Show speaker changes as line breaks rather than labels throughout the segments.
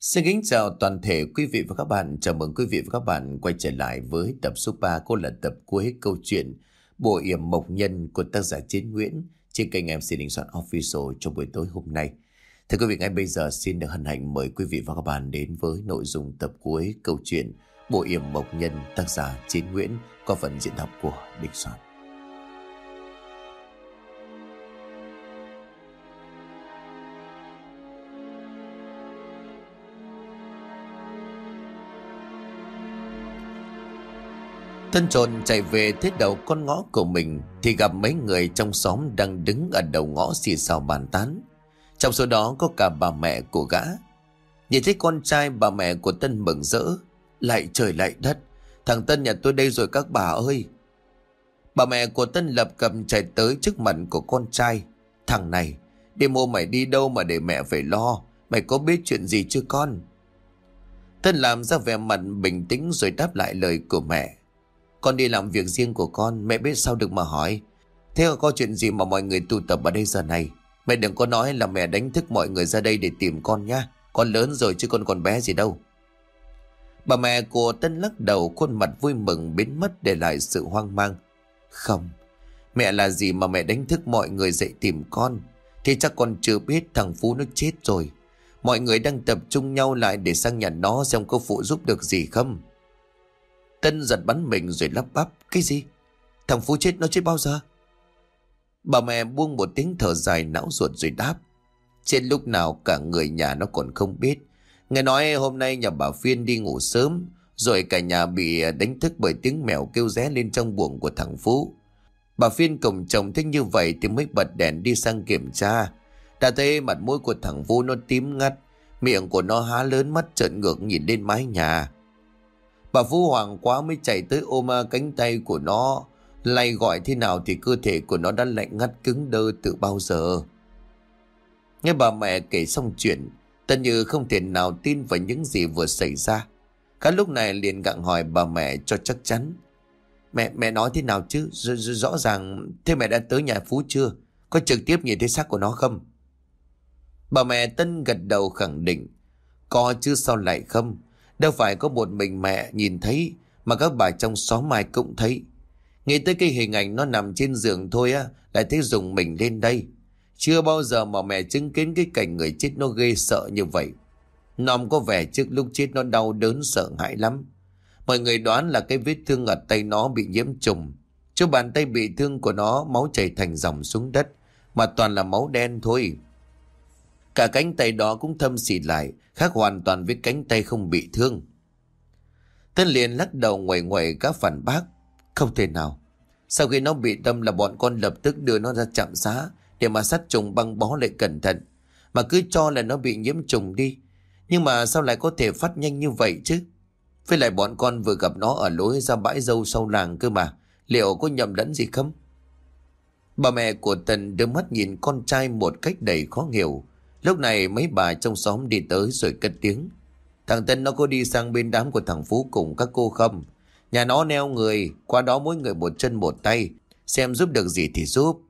Xin kính chào toàn thể quý vị và các bạn. Chào mừng quý vị và các bạn quay trở lại với tập số 3 của là tập cuối câu chuyện Bộ yểm mộc nhân của tác giả Chiến Nguyễn trên kênh MC Đình Soạn Official trong buổi tối hôm nay. Thưa quý vị, ngay bây giờ xin được hân hạnh mời quý vị và các bạn đến với nội dung tập cuối câu chuyện Bộ yểm mộc nhân tác giả Chiến Nguyễn có phần diễn đọc của Đình Soạn. Thân trồn chạy về thế đầu con ngõ của mình, Thì gặp mấy người trong xóm đang đứng ở đầu ngõ xì xào bàn tán. Trong số đó có cả bà mẹ của gã. Nhìn thấy con trai bà mẹ của Tân mừng rỡ, Lại trời lại đất. Thằng Tân nhà tôi đây rồi các bà ơi. Bà mẹ của Tân lập cầm chạy tới trước mặt của con trai. Thằng này Đêm hôm mày đi đâu mà để mẹ phải lo? Mày có biết chuyện gì chưa con? Tân làm ra vẻ mặt bình tĩnh rồi đáp lại lời của mẹ con đi làm việc riêng của con, Mẹ biết sao được mà hỏi. Thế có chuyện gì mà mọi người tụ tập ở đây giờ này? Mẹ đừng có nói là mẹ đánh thức mọi người ra đây để tìm con nhá Con lớn rồi chứ con còn bé gì đâu. Bà mẹ của Tân lắc đầu, khuôn mặt vui mừng, biến mất để lại sự hoang mang. Không, Mẹ là gì mà mẹ đánh thức mọi người dậy tìm con? Thì chắc con chưa biết thằng Phú nó chết rồi. Mọi người đang tập trung nhau lại để sang nhà nó xem có phụ giúp được gì không. Tân giật bắn mình rồi lắp bắp. Cái gì? Thằng Phú chết, nó chết bao giờ? Bà mẹ buông một tiếng thở dài não ruột rồi đáp. Trên lúc nào cả người nhà nó còn không biết. Nghe nói hôm nay nhà bà Phiên đi ngủ sớm. Rồi cả nhà bị đánh thức bởi tiếng mèo kêu ré lên trong buồng của thằng Phú. Bà Phiên cùng chồng thích như vậy thì mới bật đèn đi sang kiểm tra. Đã thấy mặt mũi của thằng vũ nó tím ngắt. Miệng của nó há lớn mắt, trợn ngược nhìn lên mái nhà. Bà Phú Hoàng quá mới chạy tới ôm cánh tay của nó. Lay gọi thế nào thì cơ thể của nó đã lạnh ngắt cứng đơ từ bao giờ. Nghe bà mẹ kể xong chuyện, Tân Như không thể nào tin vào những gì vừa xảy ra. Cả lúc này liền gặng hỏi bà mẹ cho chắc chắn. Mẹ mẹ nói thế nào chứ? R rõ ràng thế mẹ đã tới nhà Phú chưa? Có trực tiếp nhìn thấy xác của nó không? Bà mẹ Tân gật đầu khẳng định. Có chứ sao lại không? Đâu phải có một mình mẹ nhìn thấy, Mà các bà trong xóm ai cũng thấy. Nghĩ tới cái hình ảnh nó nằm trên giường thôi á, Lại thấy dùng mình lên đây. Chưa bao giờ mà mẹ chứng kiến cái cảnh người chết nó ghê sợ như vậy. Nòm có vẻ trước lúc chết nó đau đớn sợ hãi lắm. Mọi người đoán là cái vết thương ở tay nó bị nhiễm trùng. Chỗ bàn tay bị thương của nó máu chảy thành dòng xuống đất, Mà toàn là máu đen thôi. Cả cánh tay đó cũng thâm xịt lại, khác hoàn toàn với cánh tay không bị thương. Tân liền lắc đầu ngoài ngoài các phản bác. Không thể nào. Sau khi nó bị đâm là bọn con lập tức đưa nó ra chạm xá để mà sát trùng băng bó lại cẩn thận. Mà cứ cho là nó bị nhiễm trùng đi. Nhưng mà sao lại có thể phát nhanh như vậy chứ? Với lại bọn con vừa gặp nó ở lối ra bãi dâu sau làng cơ mà. Liệu có nhầm lẫn gì không? Bà mẹ của Tần đưa mắt nhìn con trai một cách đầy khó hiểu. Lúc này mấy bà trong xóm đi tới rồi cất tiếng. Thằng Tân nó có đi sang bên đám của thằng Phú cùng các cô không? Nhà nó neo người, qua đó mỗi người một chân một tay, xem giúp được gì thì giúp.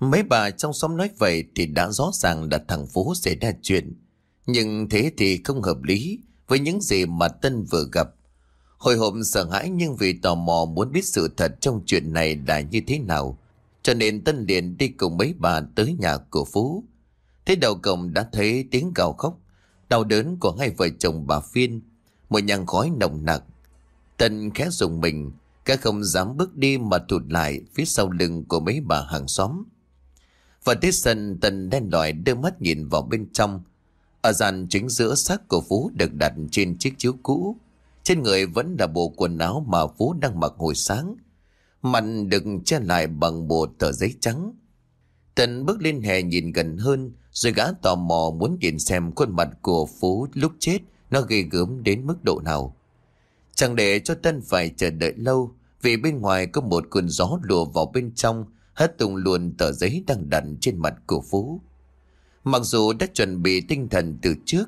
Mấy bà trong xóm nói vậy thì đã rõ ràng là thằng Phú xảy ra chuyện. Nhưng thế thì không hợp lý với những gì mà Tân vừa gặp. Hồi hộp sợ hãi nhưng vì tò mò muốn biết sự thật trong chuyện này là như thế nào. Cho nên Tân liền đi cùng mấy bà tới nhà của Phú. Thế đầu cổng đã thấy tiếng gào khóc, đau đớn của hai vợ chồng bà Phiên, một nhang khói nồng nặc. Tân khẽ dùng mình, các không dám bước đi mà thụt lại phía sau lưng của mấy bà hàng xóm. Và tới sân Tân đen đòi đưa mắt nhìn vào bên trong. Ở dàn chính giữa xác của Phú được đặt trên chiếc chiếu cũ. Trên người vẫn là bộ quần áo mà Phú đang mặc hồi sáng. Mặt được che lại bằng bộ tờ giấy trắng. Tần bước lên hè nhìn gần hơn, rồi gã tò mò muốn nhìn xem khuôn mặt của Phú lúc chết nó ghê gớm đến mức độ nào. Chẳng để cho Tân phải chờ đợi lâu, vì bên ngoài có một cơn gió lùa vào bên trong, hất tung luôn tờ giấy đang đặt trên mặt của Phú. Mặc dù đã chuẩn bị tinh thần từ trước,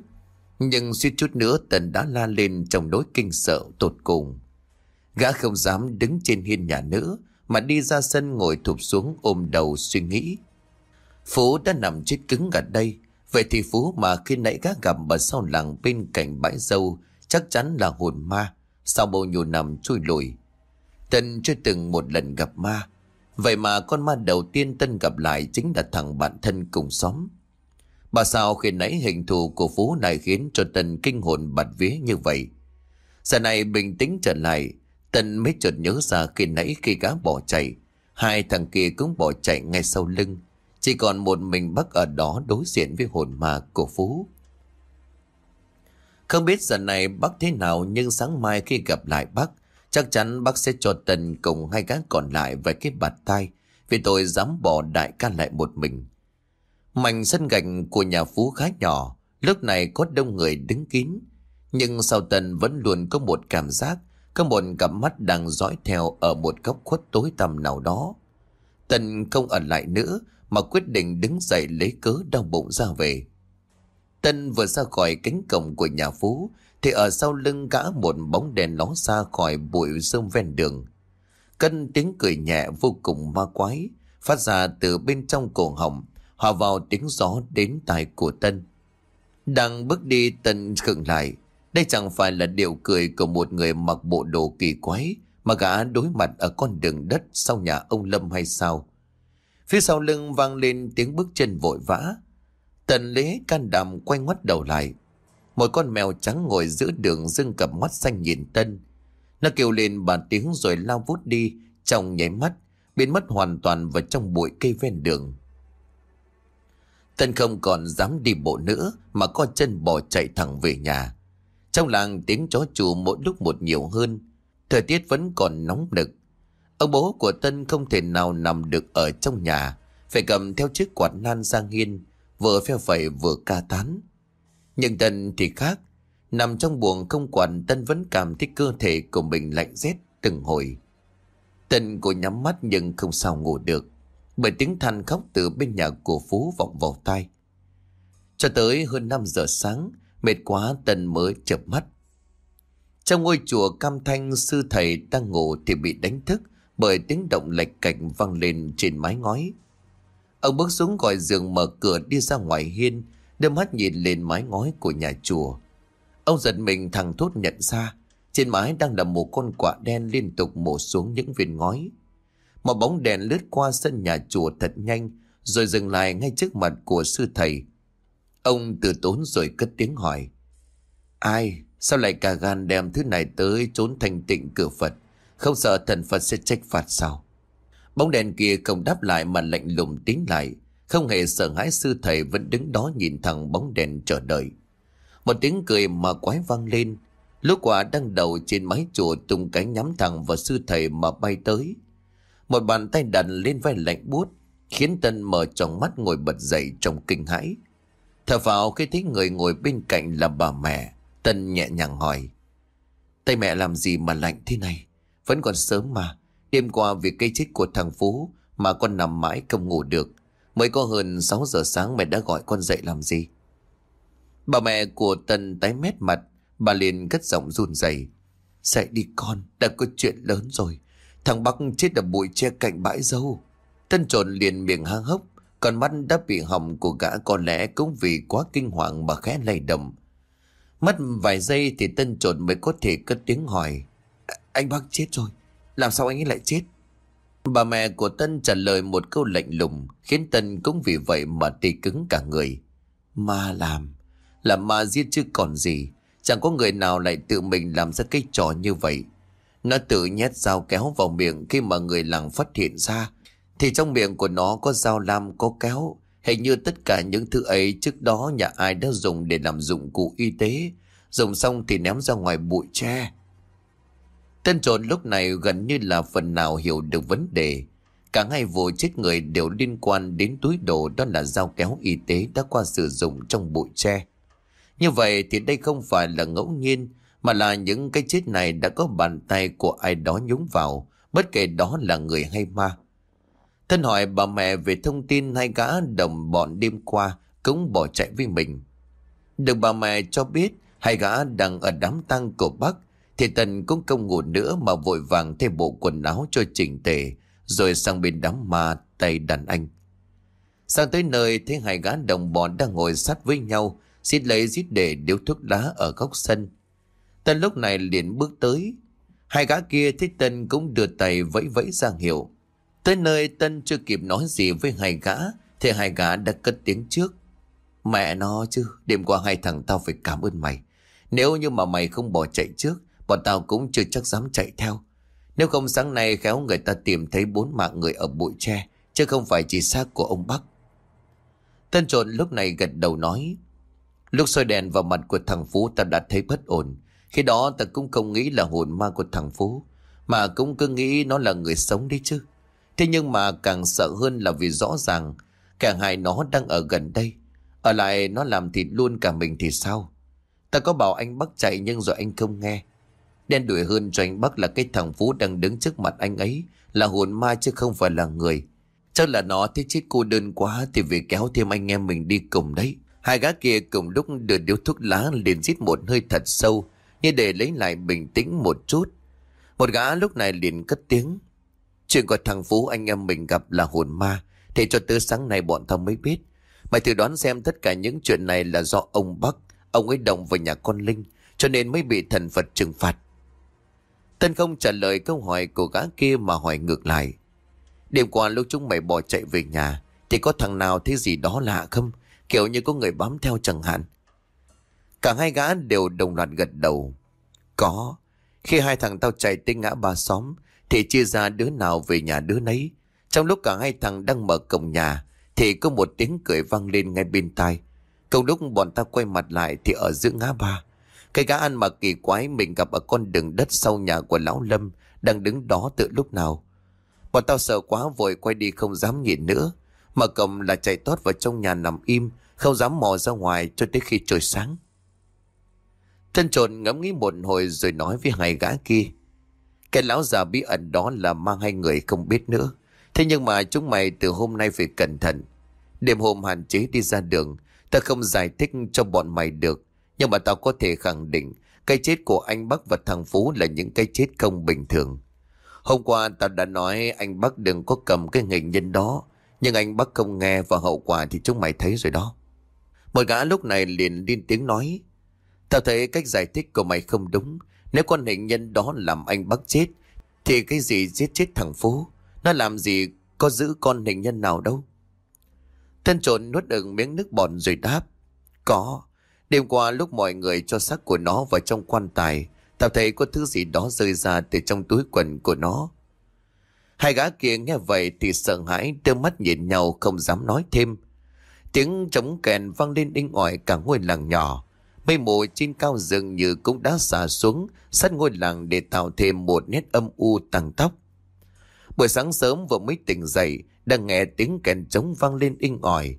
nhưng suýt chút nữa Tần đã la lên trong nỗi kinh sợ tột cùng. Gã không dám đứng trên hiên nhà nữa, mà đi ra sân ngồi thụp xuống ôm đầu suy nghĩ. Phú đã nằm chết cứng ở đây Vậy thì Phú mà khi nãy gác gặp ở sau làng bên cạnh bãi dâu chắc chắn là hồn ma, sau bao nhiêu năm trôi lùi. Tân chưa từng một lần gặp ma, vậy mà con ma đầu tiên Tân gặp lại chính là thằng bạn thân cùng xóm. Bà sao khi nãy hình thù của Phú này khiến cho Tân kinh hồn bạt vía như vậy. Giờ này bình tĩnh trở lại, Tân mới chợt nhớ ra khi nãy khi gã bỏ chạy, hai thằng kia cũng bỏ chạy ngay sau lưng. Chỉ còn một mình Bắc ở đó đối diện với hồn ma của Phú. Không biết giờ này bác thế nào nhưng sáng mai khi gặp lại bác chắc chắn bác sẽ cho Tần cùng hai gã còn lại về cái bạt tay vì tôi dám bỏ đại ca lại một mình. Mảnh sân gạch của nhà Phú khá nhỏ, lúc này có đông người đứng kín. Nhưng sau Tần vẫn luôn có một cảm giác, có một cặp mắt đang dõi theo ở một góc khuất tối tăm nào đó. Tần không ở lại nữa mà quyết định đứng dậy lấy cớ đau bụng ra về. Tân vừa ra khỏi cánh cổng của nhà Phú, thì ở sau lưng gã một bóng đèn ló xa khỏi bụi rơm ven đường. Cân tiếng cười nhẹ vô cùng ma quái, phát ra từ bên trong cổ họng, hòa vào tiếng gió đến tai của Tân. Đang bước đi, Tân khựng lại. Đây chẳng phải là điệu cười của một người mặc bộ đồ kỳ quái mà gã đối mặt ở con đường đất sau nhà ông Lâm hay sao? Phía sau lưng vang lên tiếng bước chân vội vã. Tần lễ can đảm quay ngoắt đầu lại. Một con mèo trắng ngồi giữa đường dưng cặp mắt xanh nhìn Tân. Nó kêu lên bàn tiếng rồi lao vút đi trong nháy mắt, biến mất hoàn toàn vào trong bụi cây ven đường. Tân không còn dám đi bộ nữa mà co chân bỏ chạy thẳng về nhà. Trong làng tiếng chó chù mỗi lúc một nhiều hơn. Thời tiết vẫn còn nóng nực. Ông bố của Tân không thể nào nằm được ở trong nhà. Phải cầm theo chiếc quạt nan sang hiên Vừa phe phẩy vừa ca tán. Nhưng Tân thì khác. Nằm trong buồng không quản Tân vẫn cảm thấy cơ thể của mình lạnh rét từng hồi. Tân của nhắm mắt nhưng không sao ngủ được. Bởi tiếng than khóc từ bên nhà của Phú vọng vào tai. Cho tới hơn 5 giờ sáng, mệt quá Tân mới chợp mắt. Trong ngôi chùa Cam Thanh sư thầy đang ngủ thì bị đánh thức bởi tiếng động lệch cạch vang lên trên mái ngói. Ông bước xuống gọi giường mở cửa đi ra ngoài hiên, đưa mắt nhìn lên mái ngói của nhà chùa. Ông giật mình thằng thốt nhận ra, trên mái đang là một con quạ đen liên tục mổ xuống những viên ngói. Một bóng đèn lướt qua sân nhà chùa thật nhanh, rồi dừng lại ngay trước mặt của sư thầy. Ông từ tốn rồi cất tiếng hỏi. Ai? Sao lại cả gan đem thứ này tới trốn thành tịnh cửa Phật? Không sợ thần Phật sẽ trách phạt sao? Bóng đèn kia không đáp lại mà lạnh lùng tiến lại. Không hề sợ hãi sư thầy vẫn đứng đó nhìn thẳng bóng đèn chờ đợi. Một tiếng cười mà quái vang lên. Lúc quả đang đầu trên mái chùa tung cánh nhắm thẳng vào sư thầy mà bay tới. Một bàn tay đặt lên vai lạnh buốt khiến Tân mở tròng mắt ngồi bật dậy trong kinh hãi. Thở vào khi thấy người ngồi bên cạnh là bà mẹ, Tân nhẹ nhàng hỏi. Tay mẹ làm gì mà lạnh thế này? Vẫn còn sớm mà. Đêm qua vì cây chết của thằng Phú mà con nằm mãi không ngủ được. Mới có hơn 6 giờ sáng mẹ đã gọi con dậy làm gì? Bà mẹ của Tân tái mét mặt, bà liền cất giọng run rẩy. Dậy đi con, đã có chuyện lớn rồi. Thằng Bắc chết ở bụi che cạnh bãi dâu. Tân trồn liền miệng hang hốc, còn mắt đã bị hỏng của gã có lẽ cũng vì quá kinh hoàng mà khẽ lay động. Mất vài giây thì Tân trồn mới có thể cất tiếng hỏi. Anh bác chết rồi, làm sao anh ấy lại chết? Bà mẹ của Tân trả lời một câu lạnh lùng khiến Tân cũng vì vậy mà tê cứng cả người. Ma làm, là ma giết chứ còn gì. Chẳng có người nào lại tự mình làm ra cái trò như vậy. Nó tự nhét dao kéo vào miệng khi mà người làng phát hiện ra. Thì trong miệng của nó có dao lam có kéo. Hình như tất cả những thứ ấy trước đó nhà ai đã dùng để làm dụng cụ y tế. Dùng xong thì ném ra ngoài bụi tre. Tên trộn lúc này gần như là phần nào hiểu được vấn đề. Cả hai vụ chết người đều liên quan đến túi đồ đó là dao kéo y tế đã qua sử dụng trong bụi tre. Như vậy thì đây không phải là ngẫu nhiên mà là những cái chết này đã có bàn tay của ai đó nhúng vào, bất kể đó là người hay ma. Thân hỏi bà mẹ về thông tin hai gã đồng bọn đêm qua cũng bỏ chạy với mình. Được bà mẹ cho biết hai gã đang ở đám tang của Bắc thì Tần cũng không ngủ nữa mà vội vàng thay bộ quần áo cho chỉnh tề rồi sang bên đám ma tay đàn anh. Sang tới nơi thấy hai gã đồng bọn đang ngồi sát với nhau, xít lấy giết để điếu thuốc lá ở góc sân. Tân lúc này liền bước tới. Hai gã kia thấy Tân cũng đưa tay vẫy vẫy ra hiệu. Tới nơi Tân chưa kịp nói gì với hai gã, thì hai gã đã cất tiếng trước. Mẹ nó chứ, đêm qua hai thằng tao phải cảm ơn mày. Nếu như mà mày không bỏ chạy trước, bọn tao cũng chưa chắc dám chạy theo. Nếu không sáng nay khéo người ta tìm thấy bốn mạng người ở bụi tre, chứ không phải chỉ xác của ông Bắc. Tân trộn lúc này gật đầu nói, lúc soi đèn vào mặt của thằng Phú ta đã thấy bất ổn. Khi đó ta cũng không nghĩ là hồn ma của thằng Phú, mà cũng cứ nghĩ nó là người sống đấy chứ. Thế nhưng mà càng sợ hơn là vì rõ ràng cả hai nó đang ở gần đây. Ở lại nó làm thịt luôn cả mình thì sao? Ta có bảo anh Bắc chạy nhưng rồi anh không nghe. Đen đuổi hơn cho anh Bắc là cái thằng Phú đang đứng trước mặt anh ấy là hồn ma chứ không phải là người. Chắc là nó thấy chết cô đơn quá thì vì kéo thêm anh em mình đi cùng đấy. Hai gã kia cùng lúc đưa điếu thuốc lá liền rít một hơi thật sâu như để lấy lại bình tĩnh một chút. Một gã lúc này liền cất tiếng. Chuyện của thằng Phú anh em mình gặp là hồn ma thì cho tới sáng nay bọn tao mới biết. Mày thử đoán xem tất cả những chuyện này là do ông Bắc, ông ấy đồng vào nhà con Linh, cho nên mới bị thần Phật trừng phạt. Tân không trả lời câu hỏi của gã kia mà hỏi ngược lại. Đêm qua lúc chúng mày bỏ chạy về nhà, thì có thằng nào thấy gì đó lạ không? Kiểu như có người bám theo chẳng hạn. Cả hai gã đều đồng loạt gật đầu. Có. Khi hai thằng tao chạy tới ngã ba xóm, thì chia ra đứa nào về nhà đứa nấy. Trong lúc cả hai thằng đang mở cổng nhà, thì có một tiếng cười vang lên ngay bên tai. Cùng lúc bọn ta quay mặt lại thì ở giữa ngã ba. Cái gã ăn mặc kỳ quái mình gặp ở con đường đất sau nhà của Lão Lâm đang đứng đó từ lúc nào. Bọn tao sợ quá vội quay đi không dám nhìn nữa. mà cầm là chạy tót vào trong nhà nằm im, không dám mò ra ngoài cho tới khi trời sáng. Thân trộn ngẫm nghĩ một hồi rồi nói với hai gã kia. Cái lão già bí ẩn đó là mang hai người không biết nữa. Thế nhưng mà chúng mày từ hôm nay phải cẩn thận. Đêm hôm hạn chế đi ra đường, ta không giải thích cho bọn mày được. Nhưng mà tao có thể khẳng định, cái chết của anh Bắc và thằng Phú là những cái chết không bình thường. Hôm qua tao đã nói anh Bắc đừng có cầm cái hình nhân đó, nhưng anh Bắc không nghe và hậu quả thì chúng mày thấy rồi đó. Một gã lúc này liền lên tiếng nói, tao thấy cách giải thích của mày không đúng. Nếu con hình nhân đó làm anh Bắc chết, thì cái gì giết chết thằng Phú? Nó làm gì có giữ con hình nhân nào đâu. Thân trộn nuốt đựng miếng nước bọt rồi đáp. Có. Đêm qua lúc mọi người cho xác của nó vào trong quan tài, tao thấy có thứ gì đó rơi ra từ trong túi quần của nó. Hai gã kia nghe vậy thì sợ hãi đưa mắt nhìn nhau không dám nói thêm. Tiếng trống kèn vang lên inh ỏi cả ngôi làng nhỏ. Mây mù trên cao rừng như cũng đã xả xuống sát ngôi làng để tạo thêm một nét âm u tăng tóc. Buổi sáng sớm vừa mới tỉnh dậy, đang nghe tiếng kèn trống vang lên inh ỏi.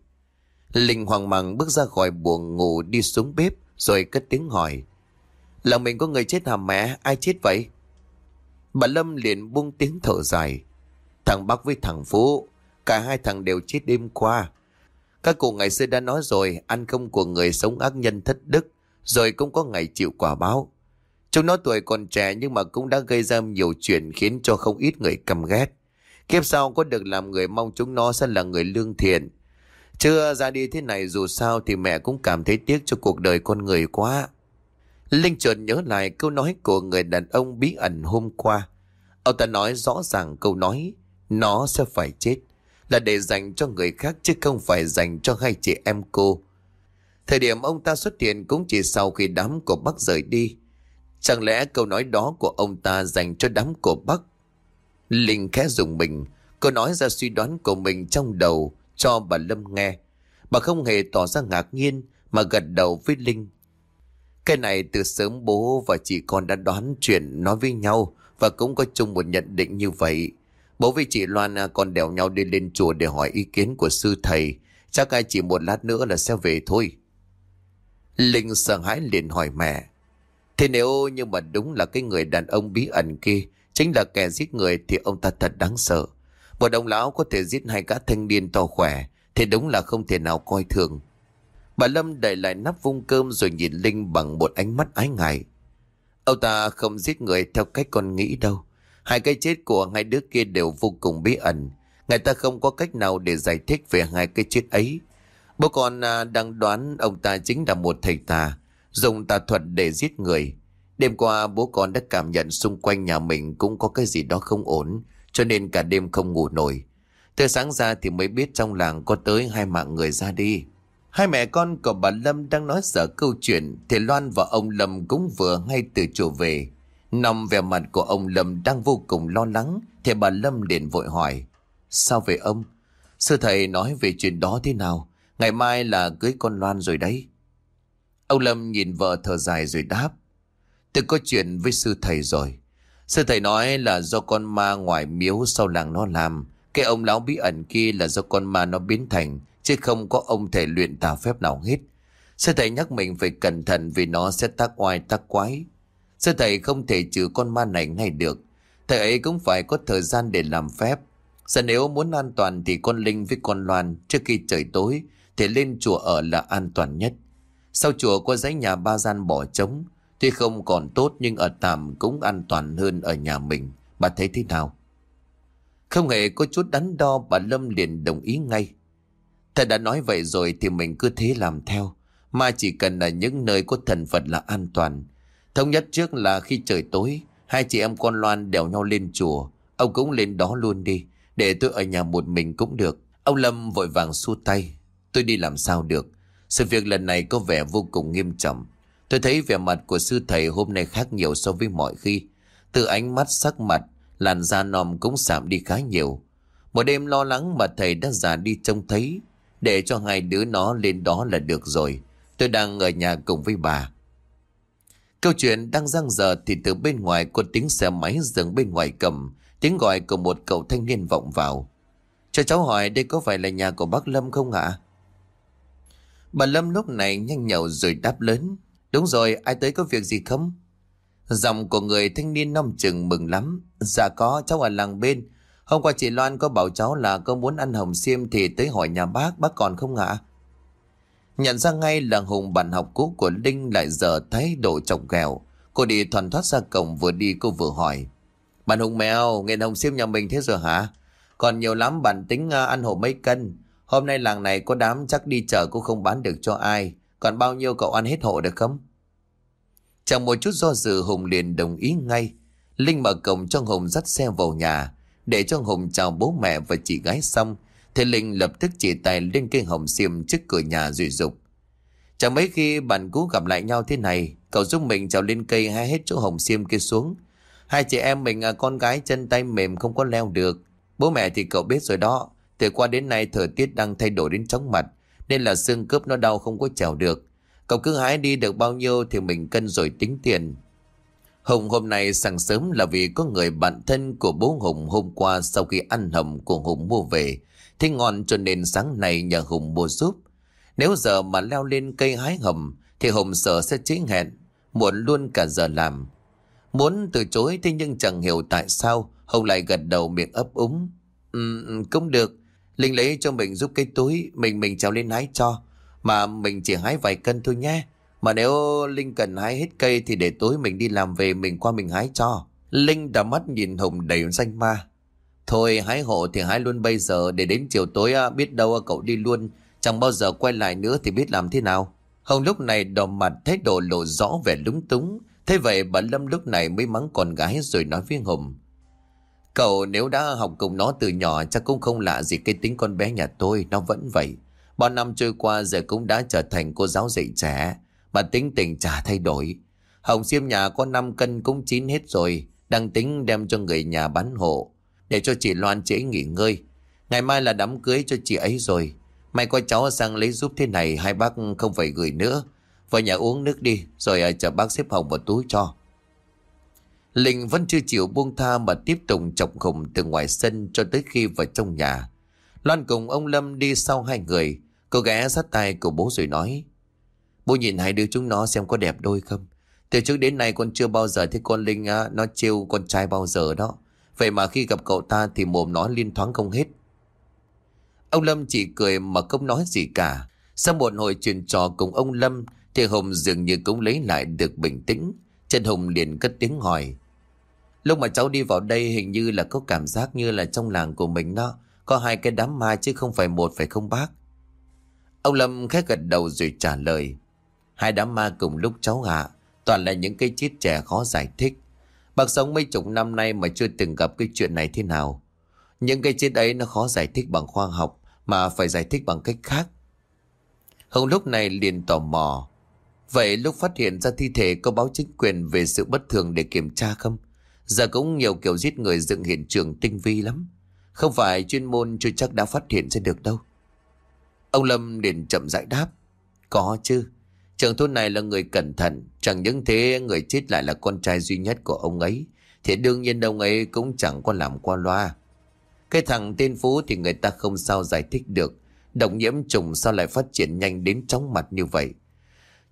Linh hoàng mang bước ra khỏi buồng ngủ đi xuống bếp rồi cất tiếng hỏi. Là mình có người chết hả mẹ? Ai chết vậy? Bà Lâm liền buông tiếng thở dài. Thằng Bắc với thằng Phú, cả hai thằng đều chết đêm qua. Các cụ ngày xưa đã nói rồi, ăn không của người sống ác nhân thất đức, rồi cũng có ngày chịu quả báo. Chúng nó tuổi còn trẻ nhưng mà cũng đã gây ra nhiều chuyện khiến cho không ít người căm ghét. Kiếp sau có được làm người mong chúng nó sẽ là người lương thiện. Chưa ra đi thế này dù sao thì mẹ cũng cảm thấy tiếc cho cuộc đời con người quá. Linh chợt nhớ lại câu nói của người đàn ông bí ẩn hôm qua. Ông ta nói rõ ràng câu nói, nó sẽ phải chết, là để dành cho người khác chứ không phải dành cho hai chị em cô. Thời điểm ông ta xuất hiện cũng chỉ sau khi đám của bác rời đi. Chẳng lẽ câu nói đó của ông ta dành cho đám của Bắc? Linh khẽ dùng mình, cô nói ra suy đoán của mình trong đầu cho bà Lâm nghe. Bà không hề tỏ ra ngạc nhiên, mà gật đầu với Linh. Cái này từ sớm bố và chị con đã đoán chuyện nói với nhau và cũng có chung một nhận định như vậy. Bố với chị Loan à, còn đèo nhau đi lên chùa để hỏi ý kiến của sư thầy. Chắc ai chỉ một lát nữa là sẽ về thôi. Linh sợ hãi liền hỏi mẹ. Thế nếu như mà đúng là cái người đàn ông bí ẩn kia chính là kẻ giết người thì ông ta thật đáng sợ. Một ông lão có thể giết hai gã thanh niên to khỏe thì đúng là không thể nào coi thường. Bà Lâm đẩy lại nắp vung cơm rồi nhìn Linh bằng một ánh mắt ái ngại. Ông ta không giết người theo cách con nghĩ đâu. Hai cái chết của hai đứa kia đều vô cùng bí ẩn. Người ta không có cách nào để giải thích về hai cái chết ấy. Bố con à, đang đoán ông ta chính là một thầy tà, dùng tà thuật để giết người. Đêm qua bố con đã cảm nhận xung quanh nhà mình cũng có cái gì đó không ổn, cho nên cả đêm không ngủ nổi. Từ sáng ra thì mới biết trong làng có tới hai mạng người ra đi. Hai mẹ con của bà Lâm đang nói dở câu chuyện thì Loan và ông Lâm cũng vừa ngay từ chùa về. Nằm vẻ mặt của ông Lâm đang vô cùng lo lắng thì bà Lâm liền vội hỏi, Sao về ông? Sư thầy nói về chuyện đó thế nào? Ngày mai là cưới con Loan rồi đấy. Ông Lâm nhìn vợ thở dài rồi đáp, Tôi có chuyện với sư thầy rồi. Sư thầy nói là do con ma ngoài miếu sau làng nó làm. Cái ông lão bí ẩn kia là do con ma nó biến thành, chứ không có ông thể luyện tà phép nào hết. Sư thầy nhắc mình phải cẩn thận vì nó sẽ tác oai, tác quái. Sư thầy không thể trừ con ma này ngay được. Thầy ấy cũng phải có thời gian để làm phép. Giờ nếu muốn an toàn thì con Linh với con Loan trước khi trời tối thì lên chùa ở là an toàn nhất. Sau chùa có dãy nhà ba gian bỏ trống. Tuy không còn tốt nhưng ở tạm cũng an toàn hơn ở nhà mình. Bà thấy thế nào? Không hề có chút đắn đo bà Lâm liền đồng ý ngay. Thầy đã nói vậy rồi thì mình cứ thế làm theo. Mà chỉ cần là những nơi có thần Phật là an toàn. Thống nhất trước là khi trời tối, hai chị em con Loan đèo nhau lên chùa. Ông cũng lên đó luôn đi, để tôi ở nhà một mình cũng được. Ông Lâm vội vàng xua tay. Tôi đi làm sao được. Sự việc lần này có vẻ vô cùng nghiêm trọng. Tôi thấy vẻ mặt của sư thầy hôm nay khác nhiều so với mọi khi. Từ ánh mắt sắc mặt, làn da nòm cũng giảm đi khá nhiều. Một đêm lo lắng mà thầy đã già đi trông thấy. Để cho hai đứa nó lên đó là được rồi. Tôi đang ở nhà cùng với bà. Câu chuyện đang răng dở thì từ bên ngoài có tiếng xe máy dừng bên ngoài cầm. Tiếng gọi của một cậu thanh niên vọng vào. Cho cháu hỏi đây có phải là nhà của bác Lâm không ạ? Bà Lâm lúc này nhanh nhậu rồi đáp lớn. Đúng rồi, ai tới có việc gì không? Giọng của người thanh niên năm chừng mừng lắm. Dạ có, cháu ở làng bên. Hôm qua chị Loan có bảo cháu là có muốn ăn hồng xiêm thì tới hỏi nhà bác, bác còn không ạ? Nhận ra ngay là Hùng bạn học cũ của Linh lại giờ thái độ trọng ghẹo. Cô đi thoàn thoát ra cổng vừa đi cô vừa hỏi. Bạn Hùng mèo, nghe hồng xiêm nhà mình thế rồi hả? Còn nhiều lắm bạn tính à, ăn hộ mấy cân. Hôm nay làng này có đám chắc đi chợ cũng không bán được cho ai. Còn bao nhiêu cậu ăn hết hộ được không? Chẳng một chút do dự Hùng liền đồng ý ngay. Linh mở cổng cho Hùng dắt xe vào nhà. Để cho Hùng chào bố mẹ và chị gái xong. Thì Linh lập tức chỉ tay lên cây hồng xiêm trước cửa nhà rủi dục Chẳng mấy khi bạn cũ gặp lại nhau thế này, cậu giúp mình trèo lên cây hay hết chỗ hồng xiêm kia xuống. Hai chị em mình à, con gái chân tay mềm không có leo được. Bố mẹ thì cậu biết rồi đó. Từ qua đến nay thời tiết đang thay đổi đến chóng mặt, nên là xương cướp nó đau không có trèo được. Cậu cứ hái đi được bao nhiêu thì mình cân rồi tính tiền. Hùng hôm nay sáng sớm là vì có người bạn thân của bố Hùng hôm qua sau khi ăn hầm của Hùng mua về. Thế ngon cho nên sáng nay nhờ Hùng mua giúp. Nếu giờ mà leo lên cây hái hầm thì Hùng sợ sẽ chế hẹn, muộn luôn cả giờ làm. Muốn từ chối thế nhưng chẳng hiểu tại sao Hùng lại gật đầu miệng ấp úng. Ừ, ừ cũng được. Linh lấy cho mình giúp cái túi, mình mình trèo lên hái cho. Mà mình chỉ hái vài cân thôi nhé. Mà nếu Linh cần hái hết cây thì để tối mình đi làm về mình qua mình hái cho. Linh đã mắt nhìn Hùng đầy danh ma. Thôi hái hộ thì hái luôn bây giờ để đến chiều tối à, biết đâu à, cậu đi luôn. Chẳng bao giờ quay lại nữa thì biết làm thế nào. Hồng lúc này đỏ mặt thấy đồ lộ rõ vẻ lúng túng. Thế vậy bà Lâm lúc này mới mắng con gái rồi nói với Hùng. Cậu nếu đã học cùng nó từ nhỏ chắc cũng không lạ gì cái tính con bé nhà tôi, nó vẫn vậy. Bao năm trôi qua giờ cũng đã trở thành cô giáo dạy trẻ, mà tính tình chả thay đổi. Hồng xiêm nhà có 5 cân cũng chín hết rồi, đang tính đem cho người nhà bán hộ, để cho chị Loan chị ấy nghỉ ngơi. Ngày mai là đám cưới cho chị ấy rồi. may có cháu sang lấy giúp thế này hai bác không phải gửi nữa. Vào nhà uống nước đi, rồi à, chờ bác xếp hồng vào túi cho. Linh vẫn chưa chịu buông tha mà tiếp tục chọc khủng từ ngoài sân cho tới khi vào trong nhà. Loan cùng ông Lâm đi sau hai người. Cô ghé sát tay của bố rồi nói. Bố nhìn hai đứa chúng nó xem có đẹp đôi không? Từ trước đến nay con chưa bao giờ thấy con Linh á, nó trêu con trai bao giờ đó. Vậy mà khi gặp cậu ta thì mồm nó liên thoáng không hết. Ông Lâm chỉ cười mà không nói gì cả. Sau một hồi chuyện trò cùng ông Lâm thì Hùng dường như cũng lấy lại được bình tĩnh. Trần Hùng liền cất tiếng hỏi. Lúc mà cháu đi vào đây hình như là có cảm giác như là trong làng của mình đó. Có hai cái đám ma chứ không phải một, phải không bác? Ông Lâm khẽ gật đầu rồi trả lời. Hai đám ma cùng lúc cháu hạ Toàn là những cái chết trẻ khó giải thích. Bác sống mấy chục năm nay mà chưa từng gặp cái chuyện này thế nào. Những cái chết ấy nó khó giải thích bằng khoa học, Mà phải giải thích bằng cách khác. Hồng lúc này liền tò mò. Vậy lúc phát hiện ra thi thể có báo chính quyền về sự bất thường để kiểm tra không? Giờ cũng nhiều kiểu giết người dựng hiện trường tinh vi lắm. Không phải chuyên môn chưa chắc đã phát hiện ra được đâu. Ông Lâm liền chậm rãi đáp. Có chứ. Trường thôn này là người cẩn thận. Chẳng những thế, người chết lại là con trai duy nhất của ông ấy. Thì đương nhiên ông ấy cũng chẳng có làm qua loa. Cái thằng tên Phú thì người ta không sao giải thích được. động nhiễm trùng sao lại phát triển nhanh đến chóng mặt như vậy.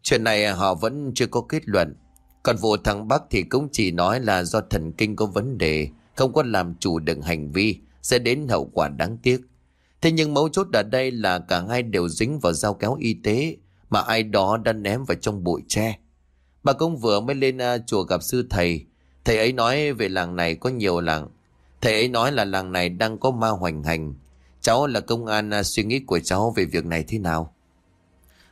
Chuyện này họ vẫn chưa có kết luận. Còn vụ thằng Bắc thì cũng chỉ nói là do thần kinh có vấn đề, không có làm chủ được hành vi, sẽ đến hậu quả đáng tiếc. Thế nhưng mấu chốt ở đây là cả hai đều dính vào dao kéo y tế mà ai đó đã ném vào trong bụi tre. Bà công vừa mới lên à, chùa gặp sư thầy. Thầy ấy nói về làng này có nhiều làng. Thầy ấy nói là làng này đang có ma hoành hành. Cháu là công an à, suy nghĩ của cháu về việc này thế nào?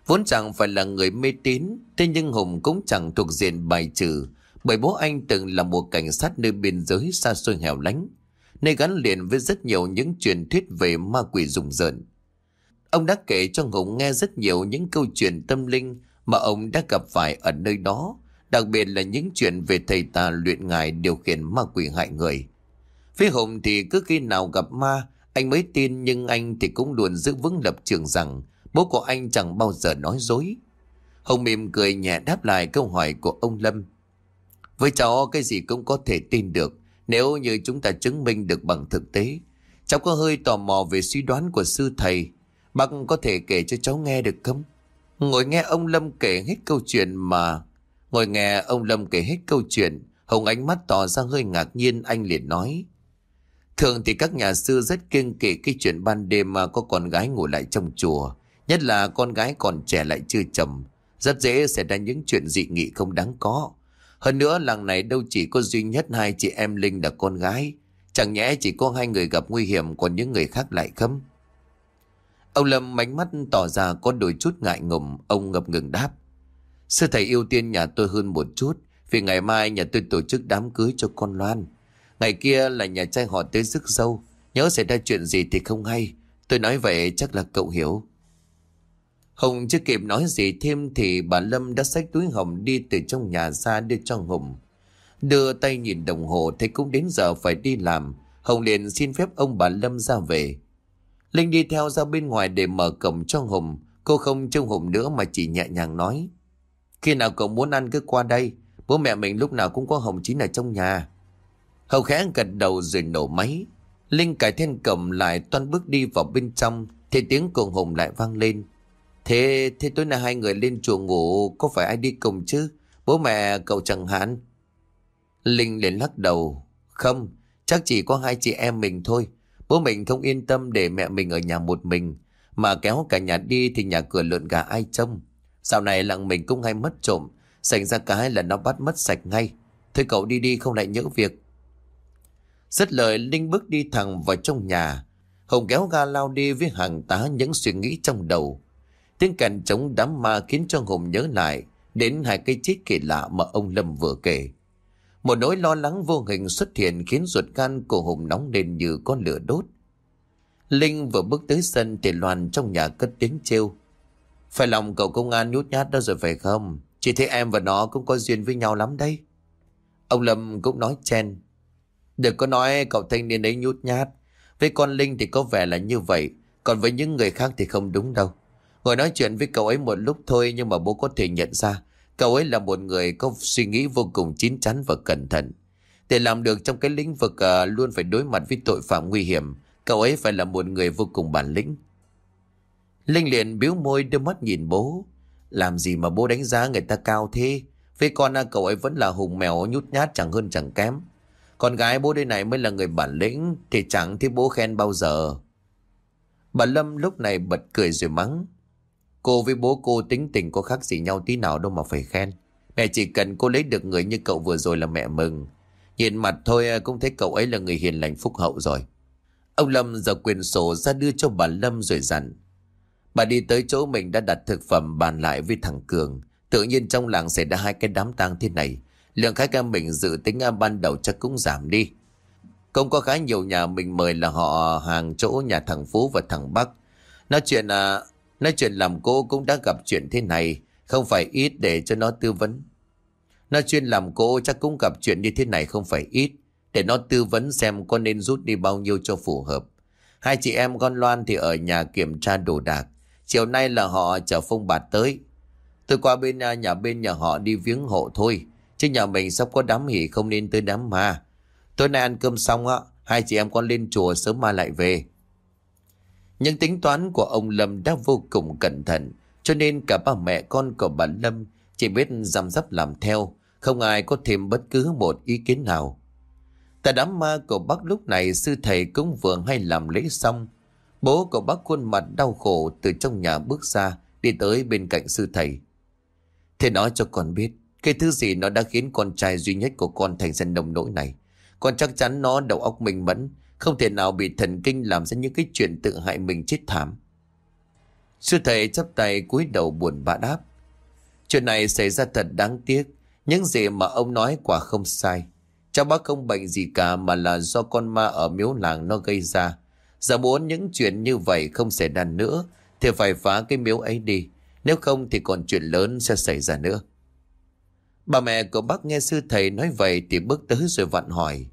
Vốn chẳng phải là người mê tín, thế nhưng Hùng cũng chẳng thuộc diện bài trừ, bởi bố anh từng là một cảnh sát nơi biên giới xa xôi hẻo lánh, nơi gắn liền với rất nhiều những truyền thuyết về ma quỷ rùng rợn. Ông đã kể cho Hùng nghe rất nhiều những câu chuyện tâm linh mà ông đã gặp phải ở nơi đó, đặc biệt là những chuyện về thầy tà luyện ngài điều khiển ma quỷ hại người. Phía Hùng thì cứ khi nào gặp ma, anh mới tin nhưng anh thì cũng luôn giữ vững lập trường rằng Bố của anh chẳng bao giờ nói dối. Hồng mỉm cười nhẹ đáp lại câu hỏi của ông Lâm. Với cháu cái gì cũng có thể tin được nếu như chúng ta chứng minh được bằng thực tế. Cháu có hơi tò mò về suy đoán của sư thầy. Bác có thể kể cho cháu nghe được không? Ngồi nghe ông Lâm kể hết câu chuyện mà... Ngồi nghe ông Lâm kể hết câu chuyện, Hồng ánh mắt tỏ ra hơi ngạc nhiên anh liền nói. Thường thì các nhà sư rất kiêng kỵ cái chuyện ban đêm mà có con gái ngủ lại trong chùa. Nhất là con gái còn trẻ lại chưa chồng Rất dễ xảy ra những chuyện dị nghị không đáng có. Hơn nữa, làng này đâu chỉ có duy nhất hai chị em Linh là con gái. Chẳng nhẽ chỉ có hai người gặp nguy hiểm, Còn những người khác lại không? Ông Lâm ánh mắt tỏ ra có đôi chút ngại ngùng, Ông ngập ngừng đáp. Sư thầy ưu tiên nhà tôi hơn một chút, Vì ngày mai nhà tôi tổ chức đám cưới cho con Loan. Ngày kia là nhà trai họ tới rước dâu Nhớ xảy ra chuyện gì thì không hay. Tôi nói vậy chắc là cậu hiểu. Hùng chưa kịp nói gì thêm thì bà Lâm đã xách túi hồng đi từ trong nhà ra đưa cho Hùng. Đưa tay nhìn đồng hồ thấy cũng đến giờ phải đi làm. Hồng liền xin phép ông bà Lâm ra về. Linh đi theo ra bên ngoài để mở cổng cho Hùng. Cô không trông Hùng nữa mà chỉ nhẹ nhàng nói. Khi nào cậu muốn ăn cứ qua đây. Bố mẹ mình lúc nào cũng có Hồng Chín ở trong nhà. Hồng khẽ gật đầu rồi nổ máy. Linh cài then cổng lại toan bước đi vào bên trong thì tiếng cùng Hùng lại vang lên. Thế, thế tối nay hai người lên chùa ngủ có phải ai đi cùng chứ? Bố mẹ cậu chẳng hạn. Linh liền lắc đầu. Không, chắc chỉ có hai chị em mình thôi. Bố mình không yên tâm để mẹ mình ở nhà một mình. Mà kéo cả nhà đi thì nhà cửa lợn gà ai trông. Sau này lặng mình cũng hay mất trộm. Xảy ra cái là nó bắt mất sạch ngay. Thôi cậu đi đi không lại nhớ việc. Rất lời Linh bước đi thẳng vào trong nhà. Hồng kéo ga lao đi với hàng tá những suy nghĩ trong đầu. Tiếng cành chống đám ma khiến cho Hùng nhớ lại đến hai cái chết kỳ lạ mà ông Lâm vừa kể. Một nỗi lo lắng vô hình xuất hiện khiến ruột gan của Hùng nóng lên như con lửa đốt. Linh vừa bước tới sân thì Loan trong nhà cất tiếng trêu. Phải lòng cậu công an nhút nhát đó rồi phải không? Chỉ thấy em và nó cũng có duyên với nhau lắm đấy. Ông Lâm cũng nói chen. Đừng có nói cậu thanh niên ấy nhút nhát. Với con Linh thì có vẻ là như vậy. Còn với những người khác thì không đúng đâu. Ngồi nói chuyện với cậu ấy một lúc thôi nhưng mà bố có thể nhận ra cậu ấy là một người có suy nghĩ vô cùng chín chắn và cẩn thận. Để làm được trong cái lĩnh vực uh, luôn phải đối mặt với tội phạm nguy hiểm, cậu ấy phải là một người vô cùng bản lĩnh. Linh liền biếu môi đưa mắt nhìn bố. Làm gì mà bố đánh giá người ta cao thế? Với con à, cậu ấy vẫn là hùng mèo nhút nhát chẳng hơn chẳng kém. Con gái bố đây này mới là người bản lĩnh thì chẳng thấy bố khen bao giờ. Bà Lâm lúc này bật cười rồi mắng. Cô với bố cô tính tình có khác gì nhau tí nào đâu mà phải khen. Mẹ chỉ cần cô lấy được người như cậu vừa rồi là mẹ mừng. Nhìn mặt thôi à, cũng thấy cậu ấy là người hiền lành phúc hậu rồi. Ông Lâm giờ quyền sổ ra đưa cho bà Lâm rồi dặn. Bà đi tới chỗ mình đã đặt thực phẩm bàn lại với thằng Cường. Tự nhiên trong làng xảy ra hai cái đám tang thế này. Lượng khách em mình dự tính à, ban đầu chắc cũng giảm đi. Không có khá nhiều nhà mình mời là họ hàng chỗ nhà thằng Phú và thằng Bắc. Nói chuyện à, nói chuyện làm cô cũng đã gặp chuyện thế này. Không phải ít để cho nó tư vấn. Nó chuyên làm cô chắc cũng gặp chuyện như thế này không phải ít. Để nó tư vấn xem có nên rút đi bao nhiêu cho phù hợp. Hai chị em con Loan thì ở nhà kiểm tra đồ đạc. Chiều nay là họ chở phong bạt tới. Tôi qua bên à, nhà bên nhà họ đi viếng hộ thôi. Chứ nhà mình sắp có đám hỉ không nên tới đám ma. Tối nay ăn cơm xong á, hai chị em con lên chùa sớm mai lại về. Nhưng tính toán của ông Lâm đã vô cùng cẩn thận. Cho nên cả ba mẹ con của bà Lâm chỉ biết giam dấp làm theo. Không ai có thêm bất cứ một ý kiến nào. Tại đám ma của bác lúc này, sư thầy cũng vừa hay làm lễ xong. Bố của bác khuôn mặt đau khổ từ trong nhà bước ra, đi tới bên cạnh sư thầy. Thế nói cho con biết, cái thứ gì nó đã khiến con trai duy nhất của con thành ra nông nỗi này. Con chắc chắn nó đầu óc minh mẫn không thể nào bị thần kinh làm ra những cái chuyện tự hại mình chết thảm. Sư thầy chắp tay cúi đầu buồn bã đáp. Chuyện này xảy ra thật đáng tiếc. Những gì mà ông nói quả không sai. Cháu bác không bệnh gì cả mà là do con ma ở miếu làng nó gây ra. Giờ muốn những chuyện như vậy không xảy ra nữa, thì phải phá cái miếu ấy đi. Nếu không thì còn chuyện lớn sẽ xảy ra nữa. Bà mẹ của bác nghe sư thầy nói vậy thì bước tới rồi vặn hỏi.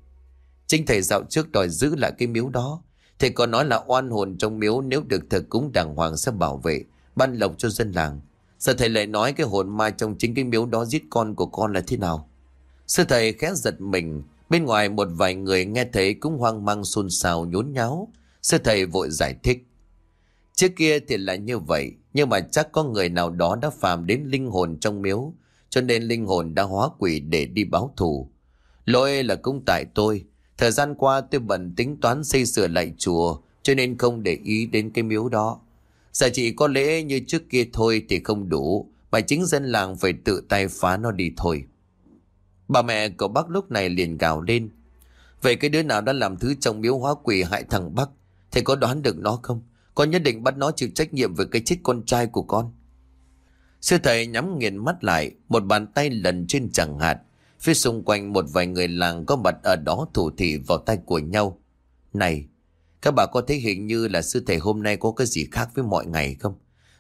Chính thầy dạo trước đòi giữ lại cái miếu đó. Thầy còn nói là oan hồn trong miếu nếu được thờ cúng đàng hoàng sẽ bảo vệ, ban lộc cho dân làng. Giờ thầy lại nói cái hồn ma trong chính cái miếu đó giết con của con là thế nào? Sư thầy khẽ giật mình, bên ngoài một vài người nghe thấy cũng hoang mang xôn xao nhốn nháo. Sư thầy vội giải thích. Trước kia thì là như vậy, nhưng mà chắc có người nào đó đã phàm đến linh hồn trong miếu, cho nên linh hồn đã hóa quỷ để đi báo thù. Lỗi là cũng tại tôi, thời gian qua tôi bận tính toán xây sửa lại chùa, cho nên không để ý đến cái miếu đó. Giờ chỉ có lễ như trước kia thôi thì không đủ, mà chính dân làng phải tự tay phá nó đi thôi. Bà mẹ cậu bác lúc này liền gào lên. Vậy cái đứa nào đã làm thứ trong miếu hóa quỷ hại thằng Bắc, thầy có đoán được nó không? Con nhất định bắt nó chịu trách nhiệm về cái chết con trai của con. Sư thầy nhắm nghiền mắt lại, một bàn tay lần trên chẳng hạt. Phía xung quanh một vài người làng có mặt ở đó thủ thị vào tay của nhau. Này, các bà có thấy hình như là sư thầy hôm nay có cái gì khác với mọi ngày không?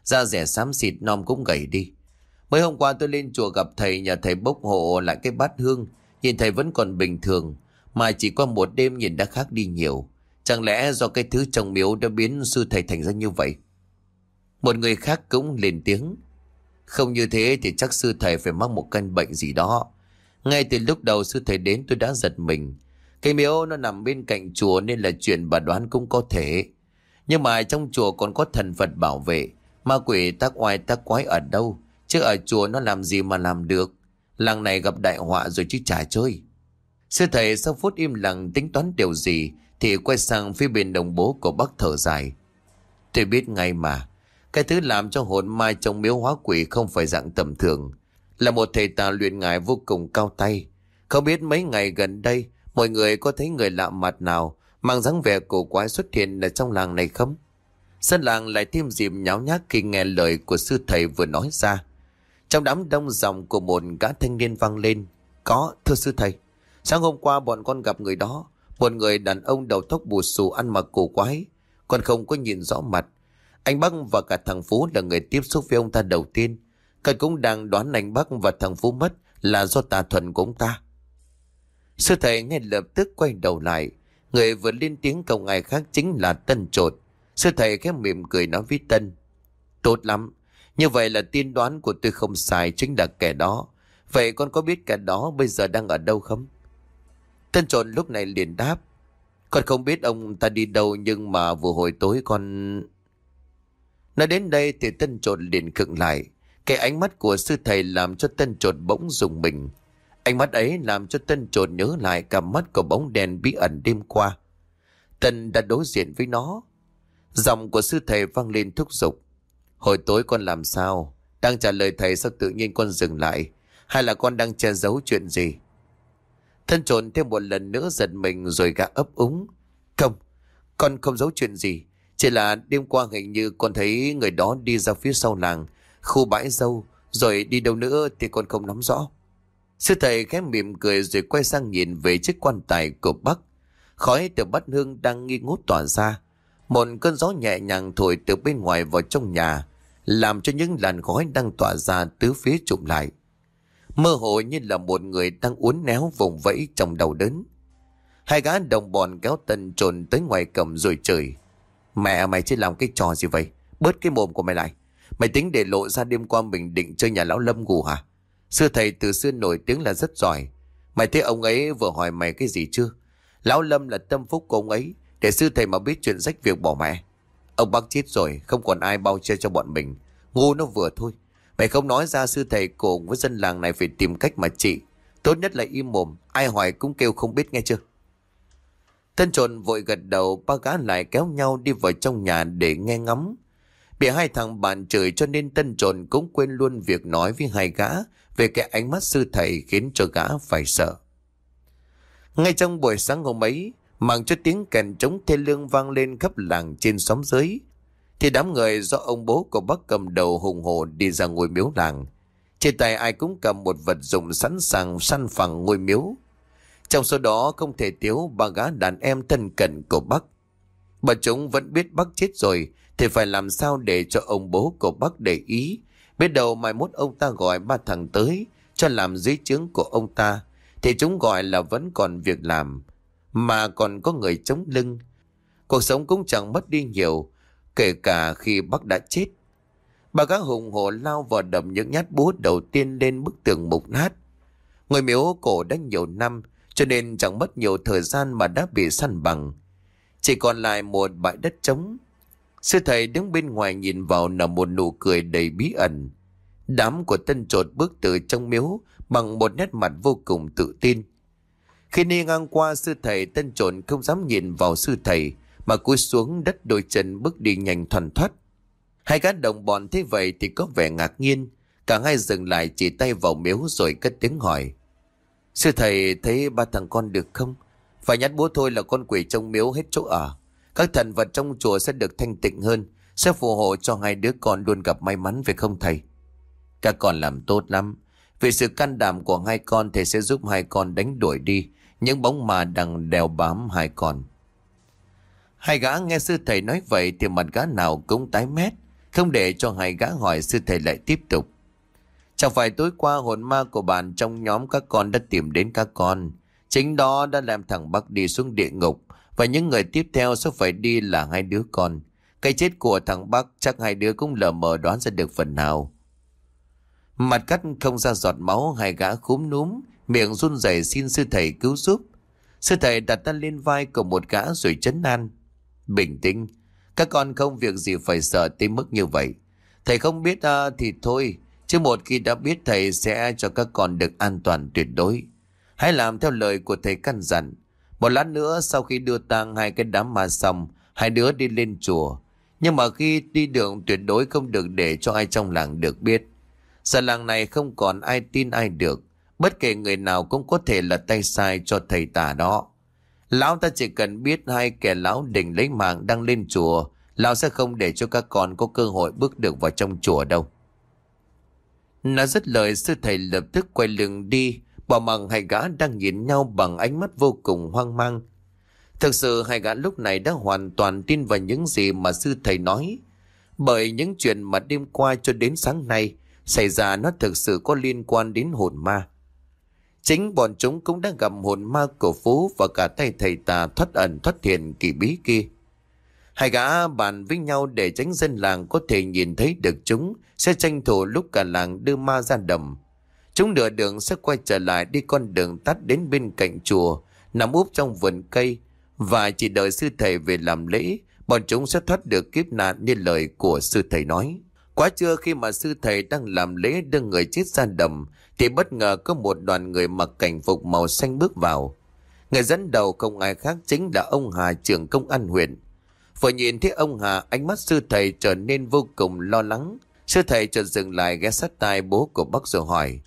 Da rẻ xám xịt non cũng gầy đi. Mấy hôm qua tôi lên chùa gặp thầy nhà thầy bốc hộ lại cái bát hương. Nhìn thầy vẫn còn bình thường. Mà chỉ qua một đêm nhìn đã khác đi nhiều. Chẳng lẽ do cái thứ trong miếu đã biến sư thầy thành ra như vậy? Một người khác cũng lên tiếng. Không như thế thì chắc sư thầy phải mắc một căn bệnh gì đó. Ngay từ lúc đầu sư thầy đến tôi đã giật mình. Cây miếu nó nằm bên cạnh chùa nên là chuyện bà đoán cũng có thể. Nhưng mà trong chùa còn có thần Phật bảo vệ. Ma quỷ tác oai tác quái ở đâu? Chứ ở chùa nó làm gì mà làm được? Làng này gặp đại họa rồi chứ chả chơi. Sư thầy sau phút im lặng tính toán điều gì thì quay sang phía bên đồng bố của bác thở dài. Tôi biết ngay mà. Cái thứ làm cho hồn mai trong miếu hóa quỷ không phải dạng tầm thường. Là một thầy tà luyện ngài vô cùng cao tay. Không biết mấy ngày gần đây Mọi người có thấy người lạ mặt nào mang dáng vẻ cổ quái xuất hiện ở trong làng này không? Dân làng lại thêm dịp nháo nhác khi nghe lời của sư thầy vừa nói ra. Trong đám đông dòng của một gã thanh niên vang lên. Có, thưa sư thầy. Sáng hôm qua bọn con gặp người đó. Một người đàn ông đầu tóc bù xù ăn mặc cổ quái. Con không có nhìn rõ mặt. Anh Băng và cả thằng Phú là người tiếp xúc với ông ta đầu tiên. Cậu cũng đang đoán anh Bắc và thằng Phú mất là do tà thuần của ông ta. Sư thầy ngay lập tức quay đầu lại. Người vừa lên tiếng cầu ngài khác chính là Tân Trột. Sư thầy khép mỉm cười nói với Tân. Tốt lắm. Như vậy là tiên đoán của tôi không sai chính là kẻ đó. Vậy con có biết kẻ đó bây giờ đang ở đâu không? Tân Trột lúc này liền đáp. Con không biết ông ta đi đâu nhưng mà vừa hồi tối con... Nói đến đây thì Tân Trột liền khựng lại. Cái ánh mắt của sư thầy làm cho Tân Trột bỗng dùng mình. Ánh mắt ấy làm cho Tân trột nhớ lại cả mắt của bóng đèn bí ẩn đêm qua. Tân đã đối diện với nó. Giọng của sư thầy vang lên thúc giục. Hồi tối con làm sao? Đang trả lời thầy sao tự nhiên con dừng lại? Hay là con đang che giấu chuyện gì? Thân trồn thêm một lần nữa giật mình rồi gã ấp úng. Không, Con không giấu chuyện gì. Chỉ là đêm qua hình như con thấy người đó đi ra phía sau làng, khu bãi dâu, rồi đi đâu nữa thì con không nắm rõ. Sư thầy khẽ mỉm cười rồi quay sang nhìn về chiếc quan tài của Bắc. Khói từ bát hương đang nghi ngút tỏa ra. Một cơn gió nhẹ nhàng thổi từ bên ngoài vào trong nhà, làm cho những làn khói đang tỏa ra tứ phía trụm lại. Mơ hồ như là một người đang uốn néo vùng vẫy trong đầu đớn. Hai gã đồng bọn kéo tân trồn tới ngoài cầm rồi chửi. Mẹ mày chứ làm cái trò gì vậy? Bớt cái mồm của mày lại. Mày tính để lộ ra đêm qua mình định chơi nhà lão lâm ngủ hả? Sư thầy từ xưa nổi tiếng là rất giỏi. Mày thấy ông ấy vừa hỏi mày cái gì chưa? Lão lâm là tâm phúc của ông ấy. Để sư thầy mà biết chuyện rách việc bỏ mẹ. Ông bác chết rồi, không còn ai bao che cho bọn mình. Ngu nó vừa thôi. Mày không nói ra sư thầy cùng với dân làng này phải tìm cách mà trị. Tốt nhất là im mồm, ai hỏi cũng kêu không biết nghe chưa? Tân trồn vội gật đầu, ba gã lại kéo nhau đi vào trong nhà để nghe ngắm. Bị hai thằng bạn chửi cho nên tân trồn cũng quên luôn việc nói với hai gã về cái ánh mắt sư thầy khiến cho gã phải sợ. Ngay trong buổi sáng hôm ấy, mang cho tiếng kèn trống thê lương vang lên khắp làng trên xóm dưới, thì đám người do ông bố của bác cầm đầu hùng hồ đi ra ngôi miếu làng. Trên tay ai cũng cầm một vật dụng sẵn sàng săn phẳng ngôi miếu. Trong số đó không thể thiếu ba gã đàn em thân cận của bác. Bà chúng vẫn biết bác chết rồi thì phải làm sao để cho ông bố của bác để ý. Biết đầu mai mốt ông ta gọi ba thằng tới cho làm dưới chứng của ông ta thì chúng gọi là vẫn còn việc làm mà còn có người chống lưng. Cuộc sống cũng chẳng mất đi nhiều kể cả khi bác đã chết. Bà gã hùng hổ lao vào đầm những nhát búa đầu tiên lên bức tường mục nát. Người miếu cổ đã nhiều năm, cho nên chẳng mất nhiều thời gian mà đã bị săn bằng. Chỉ còn lại một bãi đất trống. Sư thầy đứng bên ngoài nhìn vào nở một nụ cười đầy bí ẩn. Đám của tân trột bước từ trong miếu bằng một nét mặt vô cùng tự tin. Khi đi ngang qua sư thầy tân trộn không dám nhìn vào sư thầy mà cúi xuống đất đôi chân bước đi nhanh thoăn thoát. Hai gã đồng bọn thấy vậy thì có vẻ ngạc nhiên, cả hai dừng lại chỉ tay vào miếu rồi cất tiếng hỏi. Sư thầy thấy ba thằng con được không? Phải nhát búa thôi là con quỷ trong miếu hết chỗ ở. Các thần vật trong chùa sẽ được thanh tịnh hơn, sẽ phù hộ cho hai đứa con luôn gặp may mắn phải không thầy? Các con làm tốt lắm. Vì sự can đảm của hai con thầy sẽ giúp hai con đánh đuổi đi những bóng ma đang đèo bám hai con. Hai gã nghe sư thầy nói vậy thì mặt gã nào cũng tái mét, không để cho hai gã hỏi sư thầy lại tiếp tục. Chẳng phải tối qua hồn ma của bạn trong nhóm các con đã tìm đến các con. Chính đó đã làm thằng Bắc đi xuống địa ngục và những người tiếp theo sẽ phải đi là hai đứa con. Cái chết của thằng Bắc chắc hai đứa cũng lờ mờ đoán ra được phần nào. Mặt cắt không ra giọt máu hai gã khúm núm, miệng run rẩy xin sư thầy cứu giúp. Sư thầy đặt tay lên vai của một gã rồi chấn an. Bình tĩnh, các con không việc gì phải sợ tới mức như vậy. Thầy không biết à, thì thôi, chứ một khi đã biết thầy sẽ cho các con được an toàn tuyệt đối. Hãy làm theo lời của thầy căn dặn. Một lát nữa sau khi đưa tang hai cái đám ma xong, hai đứa đi lên chùa. Nhưng mà khi đi đường tuyệt đối không được để cho ai trong làng được biết. Giờ làng này không còn ai tin ai được. Bất kể người nào cũng có thể là tay sai cho thầy tà đó. Lão ta chỉ cần biết hai kẻ lão đỉnh lấy mạng đang lên chùa, lão sẽ không để cho các con có cơ hội bước được vào trong chùa đâu. Nó rất lời sư thầy lập tức quay lưng đi, bà mặc hai gã đang nhìn nhau bằng ánh mắt vô cùng hoang mang. Thực sự hai gã lúc này đã hoàn toàn tin vào những gì mà sư thầy nói. Bởi những chuyện mà đêm qua cho đến sáng nay, xảy ra nó thực sự có liên quan đến hồn ma. Chính bọn chúng cũng đã gặp hồn ma của Phú và cả tay thầy tà thoát ẩn thoát thiền kỳ bí kia. Hai gã bàn với nhau để tránh dân làng có thể nhìn thấy được chúng sẽ tranh thủ lúc cả làng đưa ma ra đầm. Chúng nửa đường sẽ quay trở lại đi con đường tắt đến bên cạnh chùa, nằm úp trong vườn cây và chỉ đợi sư thầy về làm lễ, bọn chúng sẽ thoát được kiếp nạn như lời của sư thầy nói. Quá trưa khi mà sư thầy đang làm lễ đưa người chết ra đầm thì bất ngờ có một đoàn người mặc cảnh phục màu xanh bước vào. Người dẫn đầu không ai khác chính là ông Hà trưởng công an huyện. Vừa nhìn thấy ông Hà ánh mắt sư thầy trở nên vô cùng lo lắng. Sư thầy chợt dừng lại ghé sát tai bố của bác rồi hỏi.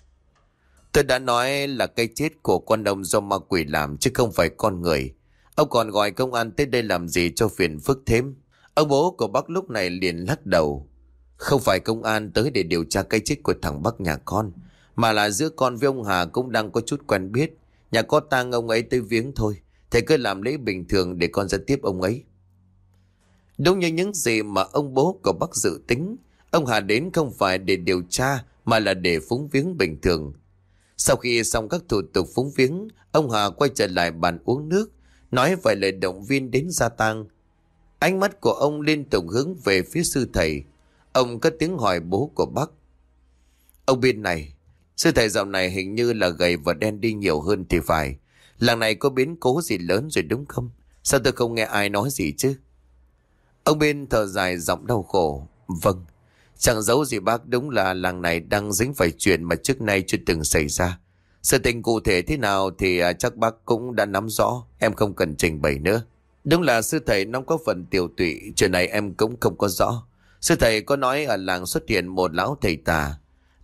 Tôi đã nói là cái chết của con ông do ma quỷ làm chứ không phải con người. Ông còn gọi công an tới đây làm gì cho phiền phức thêm. Ông bố của bác lúc này liền lắc đầu. Không phải công an tới để điều tra cái chết của thằng bác nhà con. Mà là giữa con với ông Hà cũng đang có chút quen biết. Nhà có tang ông ấy tới viếng thôi. Thầy cứ làm lễ bình thường để con ra tiếp ông ấy. Đúng như những gì mà ông bố của bác dự tính. Ông Hà đến không phải để điều tra, mà là để phúng viếng bình thường. Sau khi xong các thủ tục phúng viếng, ông Hà quay trở lại bàn uống nước, nói vài lời động viên đến gia tăng. Ánh mắt của ông liên tục hướng về phía sư thầy. Ông cất tiếng hỏi bố của bác. Ông bên này, sư thầy dạo này hình như là gầy và đen đi nhiều hơn thì phải. Làng này có biến cố gì lớn rồi đúng không? Sao tôi không nghe ai nói gì chứ? Ông bên thở dài giọng đau khổ. Vâng, chẳng giấu gì bác đúng là làng này đang dính phải chuyện mà trước nay chưa từng xảy ra. Sự tình cụ thể thế nào thì à, chắc bác cũng đã nắm rõ, em không cần trình bày nữa. Đúng là sư thầy nó có phần tiểu tụy, chuyện này em cũng không có rõ. Sư thầy có nói ở làng xuất hiện một lão thầy tà.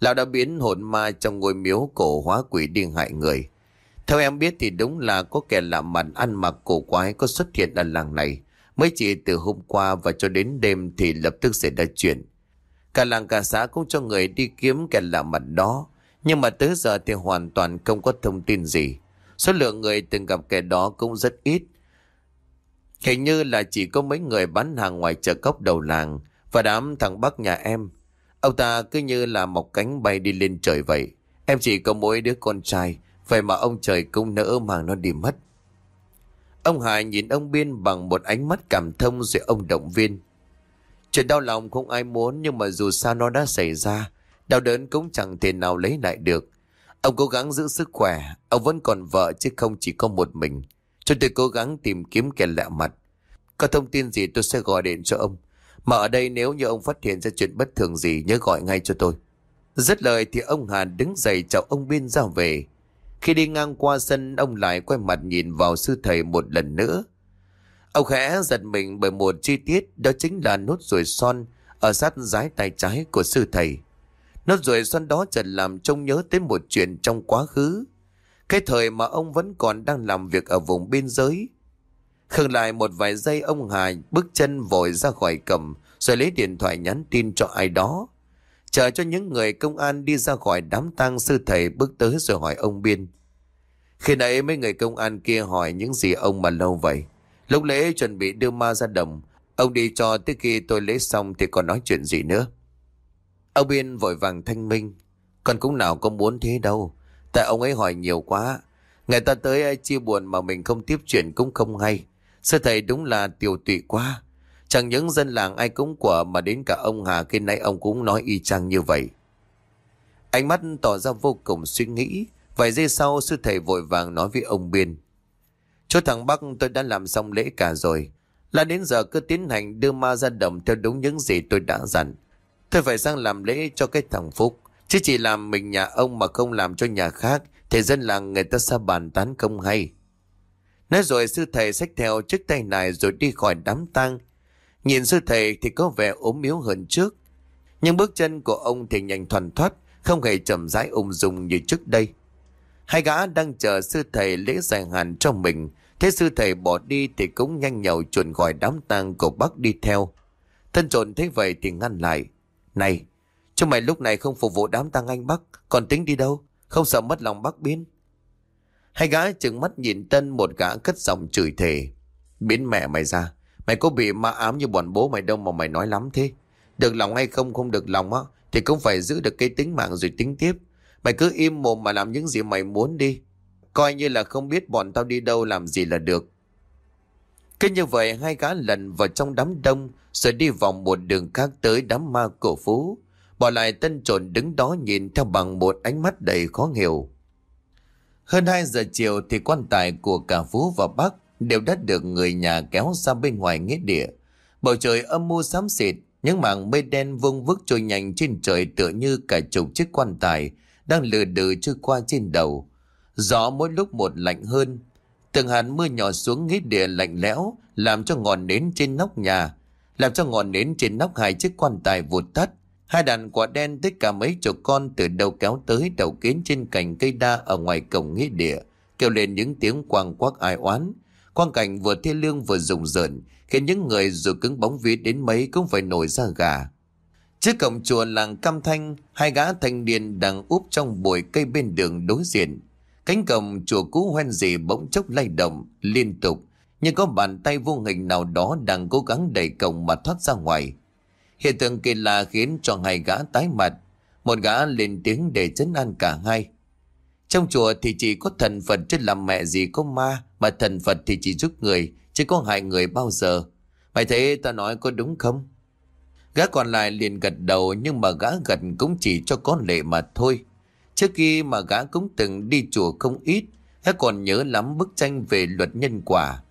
Lão đã biến hồn ma trong ngôi miếu cổ hóa quỷ điên hại người. Theo em biết thì đúng là có kẻ lạ mặt ăn mặc cổ quái có xuất hiện ở làng này. Mới chỉ từ hôm qua và cho đến đêm thì lập tức xảy ra chuyện. Cả làng cả xã cũng cho người đi kiếm kẻ lạ mặt đó. Nhưng mà tới giờ thì hoàn toàn không có thông tin gì. Số lượng người từng gặp kẻ đó cũng rất ít. Hình như là chỉ có mấy người bán hàng ngoài chợ cốc đầu làng và đám thằng bác nhà em. Ông ta cứ như là một cánh bay đi lên trời vậy. Em chỉ có mỗi đứa con trai, vậy mà ông trời cũng nỡ mang nó đi mất. Ông Hải nhìn ông Biên bằng một ánh mắt cảm thông rồi ông động viên. Chuyện đau lòng không ai muốn nhưng mà dù sao nó đã xảy ra, đau đớn cũng chẳng thể nào lấy lại được. Ông cố gắng giữ sức khỏe, ông vẫn còn vợ chứ không chỉ có một mình. Chúng tôi cố gắng tìm kiếm kẻ lạ mặt. Có thông tin gì tôi sẽ gọi điện cho ông. Mà ở đây nếu như ông phát hiện ra chuyện bất thường gì nhớ gọi ngay cho tôi. rất lời thì ông Hàn đứng dậy chào ông Biên ra về. Khi đi ngang qua sân ông lại quay mặt nhìn vào sư thầy một lần nữa. Ông khẽ giật mình bởi một chi tiết, đó chính là nốt ruồi son ở sát giái tay trái của sư thầy. Nốt ruồi son đó chợt làm trông nhớ tới một chuyện trong quá khứ. Cái thời mà ông vẫn còn đang làm việc ở vùng biên giới. Khừng lại một vài giây, ông Hà bước chân vội ra khỏi cầm, rồi lấy điện thoại nhắn tin cho ai đó. Chờ cho những người công an đi ra khỏi đám tang, sư thầy bước tới rồi hỏi ông Biên. Khi nãy mấy người công an kia hỏi những gì ông mà lâu vậy. Lúc lễ chuẩn bị đưa ma ra đồng, ông đi cho tới khi tôi lễ xong thì còn nói chuyện gì nữa. Ông Biên vội vàng thanh minh. Còn cũng nào có muốn thế đâu. Tại ông ấy hỏi nhiều quá. Người ta tới ai chia buồn mà mình không tiếp chuyện cũng không hay. Sư thầy đúng là tiểu tụy quá. Chẳng những dân làng ai cũng quả mà đến cả ông Hà khi nãy ông cũng nói y chang như vậy. Ánh mắt tỏ ra vô cùng suy nghĩ. Vài giây sau sư thầy vội vàng nói với ông Biên. Chỗ thằng Bắc tôi đã làm xong lễ cả rồi. Là đến giờ cứ tiến hành đưa ma ra đồng theo đúng những gì tôi đã dặn. Tôi phải sang làm lễ cho cái thằng Phúc. Chứ chỉ làm mình nhà ông mà không làm cho nhà khác thì dân làng người ta sẽ bàn tán không hay. Nói rồi sư thầy xách theo chiếc tay này rồi đi khỏi đám tang. Nhìn sư thầy thì có vẻ ốm yếu hơn trước. Nhưng bước chân của ông thì nhanh thoăn thoát, không hề chậm rãi ung dung như trước đây. Hai gã đang chờ sư thầy lễ dài hạn cho mình. Thế sư thầy bỏ đi thì cũng nhanh nhậu chuồn khỏi đám tang của bác đi theo. Thân trộn thấy vậy thì ngăn lại. Này, chúng mày lúc này không phục vụ đám tang anh bác, còn tính đi đâu? Không sợ mất lòng bác biến. Hai gã chừng mắt nhìn Tân một gã cất giọng chửi thề. Biến mẹ mày ra. Mày có bị ma ám như bọn bố mày đâu mà mày nói lắm thế. Được lòng hay không không được lòng á. Thì cũng phải giữ được cái tính mạng rồi tính tiếp. Mày cứ im mồm mà làm những gì mày muốn đi. Coi như là không biết bọn tao đi đâu làm gì là được. Cứ như vậy hai gã lần vào trong đám đông rồi đi vòng một đường khác tới đám ma cổ phú. Bỏ lại tân trộn đứng đó nhìn theo bằng một ánh mắt đầy khó hiểu. Hơn 2 giờ chiều thì quan tài của cả Phú và Bắc đều đã được người nhà kéo ra bên ngoài nghĩa địa. Bầu trời âm mưu xám xịt, những mảng mây đen vung vức trôi nhanh trên trời tựa như cả chục chiếc quan tài đang lừa đừ trôi qua trên đầu. Gió mỗi lúc một lạnh hơn. Từng hạt mưa nhỏ xuống nghĩa địa lạnh lẽo làm cho ngọn nến trên nóc nhà, làm cho ngọn nến trên nóc hai chiếc quan tài vụt tắt. Hai đàn quả đen tất cả mấy chục con từ đầu kéo tới đầu kiến trên cành cây đa ở ngoài cổng nghĩa địa, kêu lên những tiếng quang quắc ai oán. Quang cảnh vừa thê lương vừa rùng rợn, khiến những người dù cứng bóng vía đến mấy cũng phải nổi ra gà. Trước cổng chùa làng Cam Thanh, hai gã thanh niên đang úp trong bụi cây bên đường đối diện. Cánh cổng chùa cũ hoen dì bỗng chốc lay động, liên tục, như có bàn tay vô hình nào đó đang cố gắng đẩy cổng mà thoát ra ngoài. Hiện tượng kỳ lạ khiến cho hai gã tái mặt, một gã lên tiếng để chấn an cả hai. Trong chùa thì chỉ có thần Phật chứ làm mẹ gì có ma, mà thần Phật thì chỉ giúp người, chứ có hại người bao giờ. Mày thấy ta nói có đúng không? Gã còn lại liền gật đầu nhưng mà gã gật cũng chỉ cho có lệ mà thôi. Trước khi mà gã cũng từng đi chùa không ít, gã còn nhớ lắm bức tranh về luật nhân quả.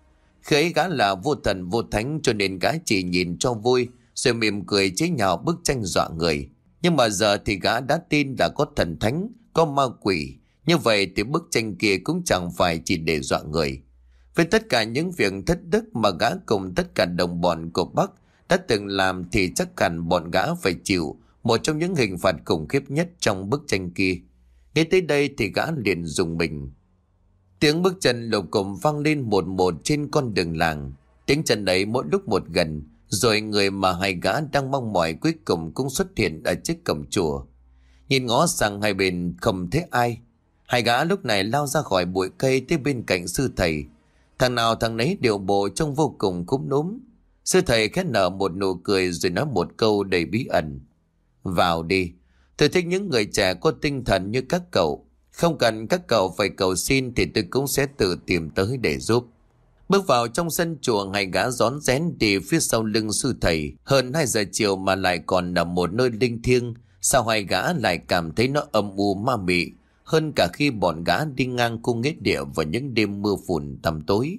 Khi ấy gã là vô thần vô thánh cho nên gã chỉ nhìn cho vui, rồi mỉm cười chế nhạo bức tranh dọa người. Nhưng mà giờ thì gã đã tin là có thần thánh, có ma quỷ. Như vậy thì bức tranh kia cũng chẳng phải chỉ để dọa người. Với tất cả những việc thất đức mà gã cùng tất cả đồng bọn của Bắc đã từng làm thì chắc hẳn bọn gã phải chịu một trong những hình phạt khủng khiếp nhất trong bức tranh kia. Nghe tới đây thì gã liền dùng mình. Tiếng bước chân lục cụm vang lên một một trên con đường làng. Tiếng chân ấy mỗi lúc một gần, rồi người mà hai gã đang mong mỏi cuối cùng cũng xuất hiện ở trước cổng chùa. Nhìn ngó sang hai bên không thấy ai. Hai gã lúc này lao ra khỏi bụi cây tới bên cạnh sư thầy. Thằng nào thằng nấy đều bộ trông vô cùng cúm núm. Sư thầy khét nở một nụ cười rồi nói một câu đầy bí ẩn. Vào đi. Tôi thích những người trẻ có tinh thần như các cậu. Không cần các cậu phải cầu xin thì tôi cũng sẽ tự tìm tới để giúp. Bước vào trong sân chùa ngày gã rón rén đi phía sau lưng sư thầy. Hơn 2 giờ chiều mà lại còn ở một nơi linh thiêng. Sao hai gã lại cảm thấy nó âm u ma mị hơn cả khi bọn gã đi ngang cung nghế địa vào những đêm mưa phùn tầm tối.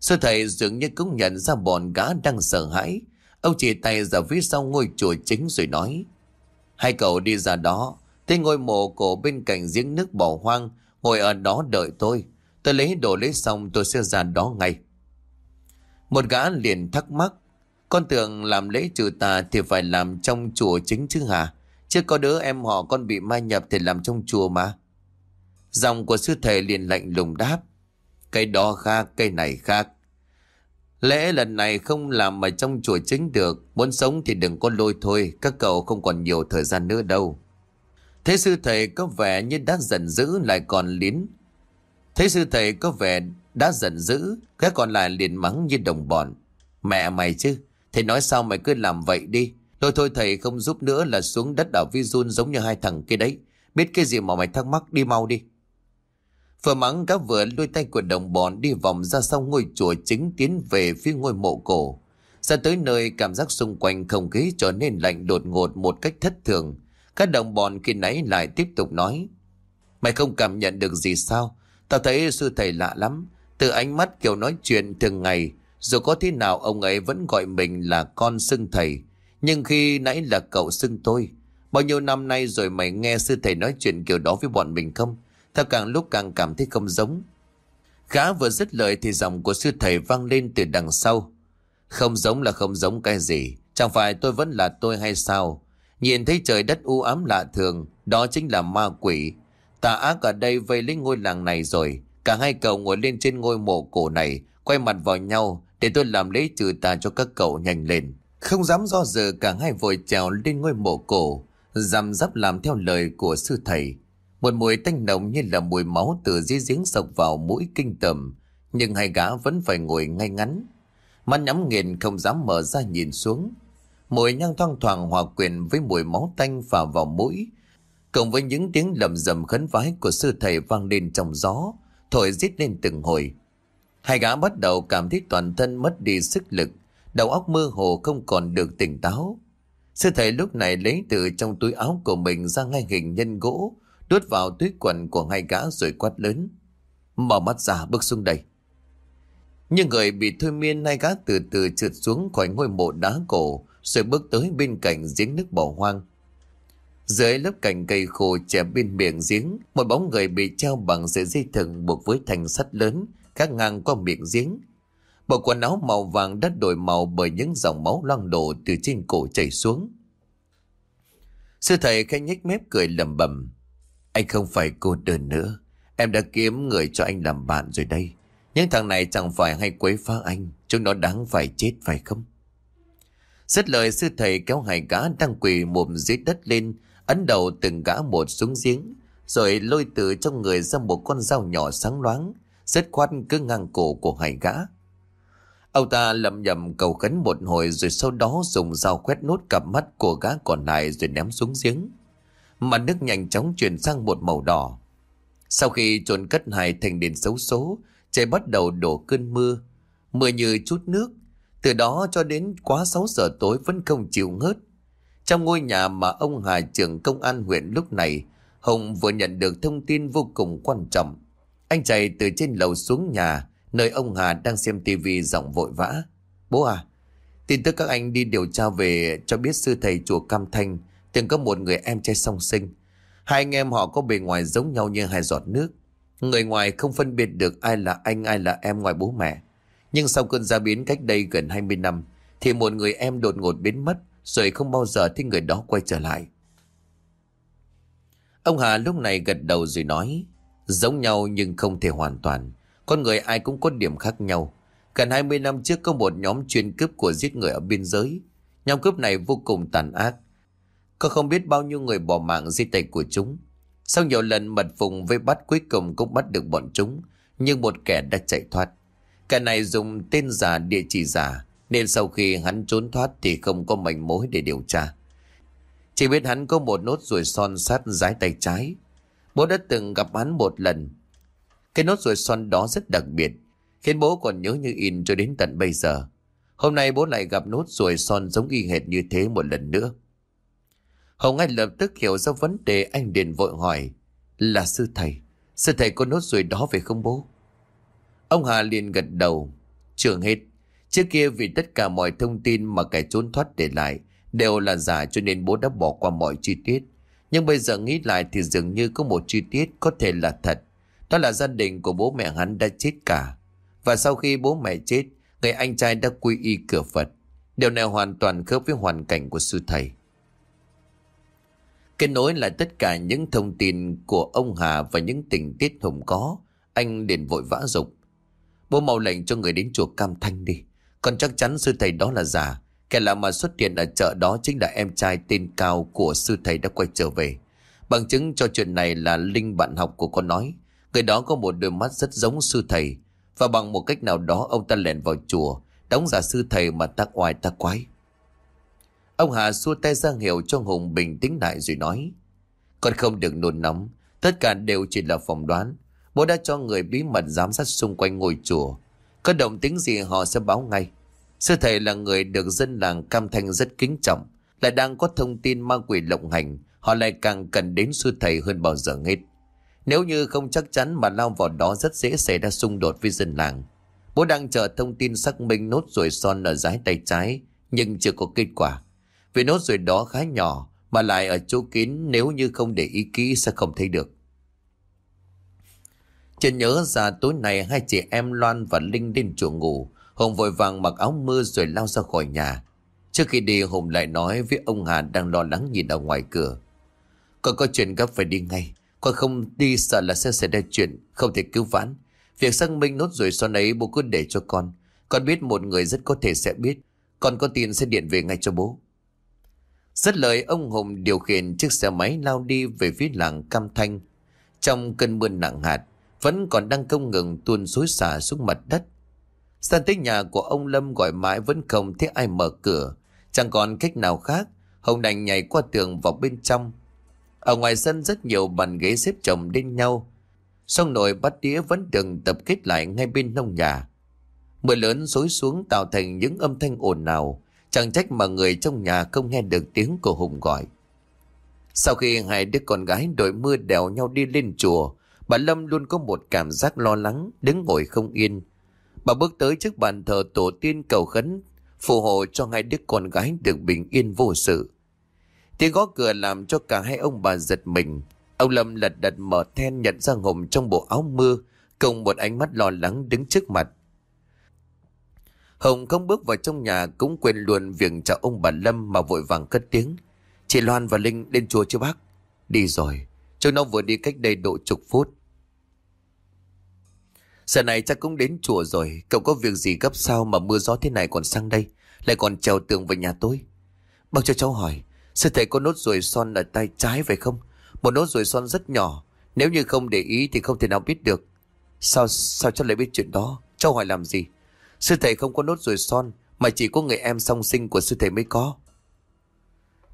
Sư thầy dường như cũng nhận ra bọn gã đang sợ hãi. Ông chỉ tay ra phía sau ngôi chùa chính rồi nói. Hai cậu đi ra đó, tới ngôi mộ cổ bên cạnh giếng nước bỏ hoang, ngồi ở đó đợi tôi. Tôi lấy đồ lấy xong tôi sẽ ra đó ngay. Một gã liền thắc mắc. Con tưởng làm lễ trừ tà thì phải làm trong chùa chính chứ hả? Chứ có đứa em họ con bị ma nhập thì làm trong chùa mà. Dòng của sư thầy liền lạnh lùng đáp. Cây đó khác, cây này khác. Lẽ lần này không làm mà trong chùa chính được. Muốn sống thì đừng có lôi thôi. Các cậu không còn nhiều thời gian nữa đâu. Thế sư thầy có vẻ như đã giận dữ lại còn lín. Thế sư thầy có vẻ đã giận dữ. Các còn lại liền mắng như đồng bọn. Mẹ mày chứ. Thầy nói sao mày cứ làm vậy đi. Thôi thôi thầy không giúp nữa là xuống đất đảo vi Jun giống như hai thằng kia đấy. Biết cái gì mà mày thắc mắc đi mau đi. Vừa mắng gã vừa lôi tay của đồng bọn đi vòng ra sau ngôi chùa chính tiến về phía ngôi mộ cổ. Ra tới nơi cảm giác xung quanh không khí trở nên lạnh đột ngột một cách thất thường. Các đồng bọn khi nãy lại tiếp tục nói. Mày không cảm nhận được gì sao? Tao thấy sư thầy lạ lắm. Từ ánh mắt kiểu nói chuyện thường ngày, dù có thế nào ông ấy vẫn gọi mình là con xưng thầy. Nhưng khi nãy là cậu xưng tôi. Bao nhiêu năm nay rồi mày nghe sư thầy nói chuyện kiểu đó với bọn mình không? Tao càng lúc càng cảm thấy không giống. Khá vừa dứt lời thì giọng của sư thầy vang lên từ đằng sau. Không giống là không giống cái gì. Chẳng phải tôi vẫn là tôi hay sao? Nhìn thấy trời đất u ám lạ thường, đó chính là ma quỷ. Tà ác ở đây vây lấy ngôi làng này rồi. Cả hai cậu ngồi lên trên ngôi mộ cổ này, quay mặt vào nhau để tôi làm lễ trừ tà cho các cậu nhanh lên. Không dám do dự cả hai vội trèo lên ngôi mộ cổ, dằm dắp làm theo lời của sư thầy. Một mùi tanh nồng như là mùi máu từ dưới giếng sộc vào mũi kinh tởm, nhưng hai gã vẫn phải ngồi ngay ngắn. Mắt nhắm nghiền không dám mở ra nhìn xuống. Mùi nhang thoang thoảng hòa quyện với mùi máu tanh phả vào mũi, cộng với những tiếng lầm rầm khấn vái của sư thầy vang lên trong gió, thổi rít lên từng hồi. Hai gã bắt đầu cảm thấy toàn thân mất đi sức lực, đầu óc mơ hồ không còn được tỉnh táo. Sư thầy lúc này lấy từ trong túi áo của mình ra ngay hình nhân gỗ, đốt vào túi quần của hai gã rồi quát lớn. Mở mắt ra bước xuống đây. Nhưng người bị thôi miên hai gã từ từ trượt xuống khỏi ngôi mộ đá cổ rồi bước tới bên cạnh giếng nước bỏ hoang. Dưới lớp cành cây khô chè bên miệng giếng, một bóng người bị treo bằng sợi dây thừng buộc với thành sắt lớn, cắt ngang qua miệng giếng. Bộ quần áo màu vàng đã đổi màu bởi những dòng máu loang đổ từ trên cổ chảy xuống. Sư thầy khẽ nhếch mép cười lầm bầm. Anh không phải cô đơn nữa. Em đã kiếm người cho anh làm bạn rồi đây. Những thằng này chẳng phải hay quấy phá anh Chúng nó đáng phải chết, phải không Rất lời, sư thầy kéo hai gã đang quỳ mồm dưới đất lên, Ấn đầu từng gã một xuống giếng, Rồi lôi từ trong người ra một con dao nhỏ sáng loáng Rất khoát cứ ngang cổ của hai gã Ông ta lầm nhầm cầu khấn một hồi Rồi sau đó dùng dao quét nốt cặp mắt của gã còn lại Rồi ném xuống giếng Mặt nước nhanh chóng chuyển sang một màu đỏ. Sau khi trốn cất hai thành đền xấu số Trời bắt đầu đổ cơn mưa. Mưa như chút nước, Từ đó cho đến quá 6 giờ tối vẫn không chịu ngớt. Trong ngôi nhà mà ông Hà trưởng công an huyện lúc này, Hồng vừa nhận được thông tin vô cùng quan trọng. Anh chạy từ trên lầu xuống nhà, Nơi ông Hà đang xem tivi giọng vội vã. Bố à Tin tức các anh đi điều tra về cho biết sư thầy chùa Cam Thanh Từng có một người em trai song sinh. Hai anh em họ có bề ngoài giống nhau như hai giọt nước. Người ngoài không phân biệt được ai là anh, ai là em ngoài bố mẹ. Nhưng sau cơn gia biến cách đây gần 20 năm, Thì một người em đột ngột biến mất, Rồi không bao giờ thấy người đó quay trở lại. Ông Hà lúc này gật đầu rồi nói, Giống nhau nhưng không thể hoàn toàn. Con người ai cũng có điểm khác nhau. Gần 20 năm trước có một nhóm chuyên cướp của giết người ở biên giới. Nhóm cướp này vô cùng tàn ác. Có không biết bao nhiêu người bỏ mạng di tay của chúng. Sau nhiều lần mật vùng với bắt cuối cùng cũng bắt được bọn chúng, Nhưng một kẻ đã chạy thoát. Kẻ này dùng tên giả, địa chỉ giả, Nên sau khi hắn trốn thoát Thì không có manh mối để điều tra. Chỉ biết hắn có một nốt ruồi son sát dái tay trái. Bố đã từng gặp hắn một lần. Cái nốt ruồi son đó rất đặc biệt, Khiến bố còn nhớ như in cho đến tận bây giờ. Hôm nay bố lại gặp nốt ruồi son giống y hệt như thế một lần nữa. Hồng ngay lập tức hiểu ra vấn đề anh liền vội hỏi. Là sư thầy. Sư thầy có nốt ruồi đó về không bố? Ông Hà liền gật đầu. Trường hết. Trước kia vì tất cả mọi thông tin mà kẻ trốn thoát để lại đều là giả cho nên bố đã bỏ qua mọi chi tiết. Nhưng bây giờ nghĩ lại thì dường như có một chi tiết có thể là thật. Đó là gia đình của bố mẹ hắn đã chết cả. Và sau khi bố mẹ chết, người anh trai đã quy y cửa Phật. Điều này hoàn toàn khớp với hoàn cảnh của sư thầy. Kết nối lại tất cả những thông tin của ông Hà và những tình tiết Hùng có, anh liền vội vã dục. Bố mau lệnh cho người đến chùa Cam Thanh đi. Còn chắc chắn sư thầy đó là giả. Kẻ lạ mà xuất hiện ở chợ đó chính là em trai tên Cao của sư thầy đã quay trở về. Bằng chứng cho chuyện này là Linh bạn học của con nói. Người đó có một đôi mắt rất giống sư thầy. Và bằng một cách nào đó ông ta lẻn vào chùa, đóng giả sư thầy mà ta oai ta quái. Ông Hà xua tay ra hiệu cho Hùng bình tĩnh lại rồi nói. Con không được nôn nóng. Tất cả đều chỉ là phỏng đoán. Bố đã cho người bí mật giám sát xung quanh ngôi chùa. Có động tính gì họ sẽ báo ngay. Sư thầy là người được dân làng Cam Thanh rất kính trọng. Lại đang có thông tin ma quỷ lộng hành. Họ lại càng cần đến sư thầy hơn bao giờ hết. Nếu như không chắc chắn mà lao vào đó rất dễ xảy ra xung đột với dân làng. Bố đang chờ thông tin xác minh nốt rồi son ở trái tay trái, nhưng chưa có kết quả. Vì nốt ruồi đó khá nhỏ, mà lại ở chỗ kín, nếu như không để ý kỹ sẽ không thấy được. Chân nhớ ra tối nay hai chị em Loan và Linh đến chùa ngủ. Hùng vội vàng mặc áo mưa rồi lao ra khỏi nhà. Trước khi đi Hùng lại nói với ông Hà đang lo lắng nhìn ở ngoài cửa. Con có chuyện gấp phải đi ngay. Con không đi sợ là sẽ xảy ra chuyện, không thể cứu vãn. Việc xác minh nốt rồi sau ấy bố cứ để cho con. Con biết một người rất có thể sẽ biết. Con có tin sẽ điện về ngay cho bố. Rất lời ông Hùng điều khiển chiếc xe máy lao đi về phía làng Cam Thanh. Trong cơn mưa nặng hạt, vẫn còn đang không ngừng tuôn xối xả xuống mặt đất. Sang tới nhà của ông Lâm gọi mãi vẫn không thấy ai mở cửa. Chẳng còn cách nào khác, Hồng đành nhảy qua tường vào bên trong. Ở ngoài sân rất nhiều bàn ghế xếp chồng lên nhau. Xong nồi bát đĩa vẫn đừng tập kết lại ngay bên nông nhà. Mưa lớn xối xuống tạo thành những âm thanh ồn ào, Chẳng trách mà người trong nhà không nghe được tiếng của Hùng gọi. Sau khi hai đứa con gái đội mưa đèo nhau đi lên chùa, bà Lâm luôn có một cảm giác lo lắng, đứng ngồi không yên. Bà bước tới trước bàn thờ tổ tiên cầu khấn, phù hộ cho hai đứa con gái được bình yên vô sự. Tiếng gõ cửa làm cho cả hai ông bà giật mình. Ông Lâm lật đật mở then nhận ra Hùng trong bộ áo mưa, cùng một ánh mắt lo lắng đứng trước mặt. Hồng không bước vào trong nhà cũng quên luôn việc chào ông bà Lâm mà vội vàng cất tiếng. Chị Loan và Linh lên chùa chưa bác? Đi rồi, chúng nó vừa đi cách đây độ chục phút. Giờ này chắc cũng đến chùa rồi Cậu có việc gì gấp sao mà mưa gió thế này còn sang đây Lại còn trèo tường về nhà tôi Bác cho cháu hỏi Sư thầy có nốt ruồi son ở tay trái phải không Một nốt ruồi son rất nhỏ Nếu như không để ý thì không thể nào biết được Sao sao cháu lại biết chuyện đó Cháu hỏi làm gì Sư thầy không có nốt ruồi son Mà chỉ có người em song sinh của sư thầy mới có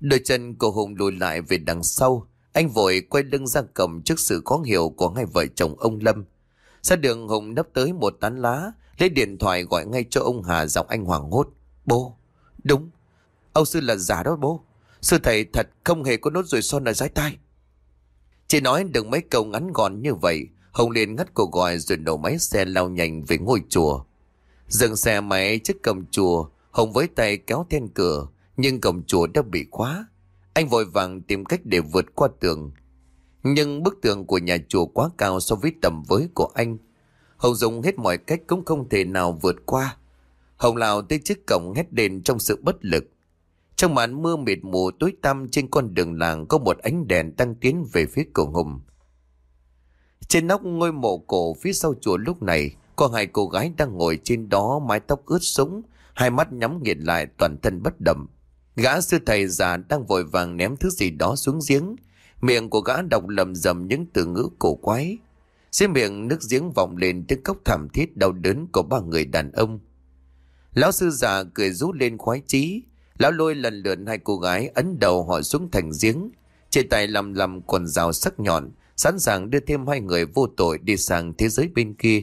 Đôi chân của Hùng lùi lại về đằng sau Anh vội quay lưng ra cầm trước sự khó hiểu của hai vợ chồng ông Lâm ra đường Hùng nấp tới một tán lá, lấy điện thoại gọi ngay cho ông Hà giọng anh hoảng hốt. Bố, đúng, ông sư là giả đó bố. Sư thầy thật không hề có nốt ruồi son ở trái tay. Chỉ nói được mấy câu ngắn gọn như vậy, Hùng liền ngắt cuộc gọi rồi nổ máy xe lao nhanh về ngôi chùa. Dừng xe máy trước cổng chùa, hồng với tay kéo then cửa, nhưng cổng chùa đã bị khóa. Anh vội vàng tìm cách để vượt qua tường, nhưng bức tường của nhà chùa quá cao so với tầm với của anh. Hồng dùng hết mọi cách cũng không thể nào vượt qua. Hồng Lào tới trước cổng hét đền trong sự bất lực. Trong màn mưa mịt mù tối tăm trên con đường làng có một ánh đèn đang tiến về phía cổ Hùng. Trên nóc ngôi mộ cổ phía sau chùa lúc này có hai cô gái đang ngồi trên đó mái tóc ướt sũng, hai mắt nhắm nghiền lại toàn thân bất động. Gã sư thầy già đang vội vàng ném thứ gì đó xuống giếng, Miệng của gã đọc lầm rầm những từ ngữ cổ quái. Dưới miệng nước giếng vọng lên tiếng cốc thảm thiết đau đớn của ba người đàn ông. Lão sư già cười rú lên khoái chí. Lão lôi lần lượt hai cô gái ấn đầu họ xuống thành giếng. Trên tay lầm lầm quần rào sắc nhọn, sẵn sàng đưa thêm hai người vô tội đi sang thế giới bên kia.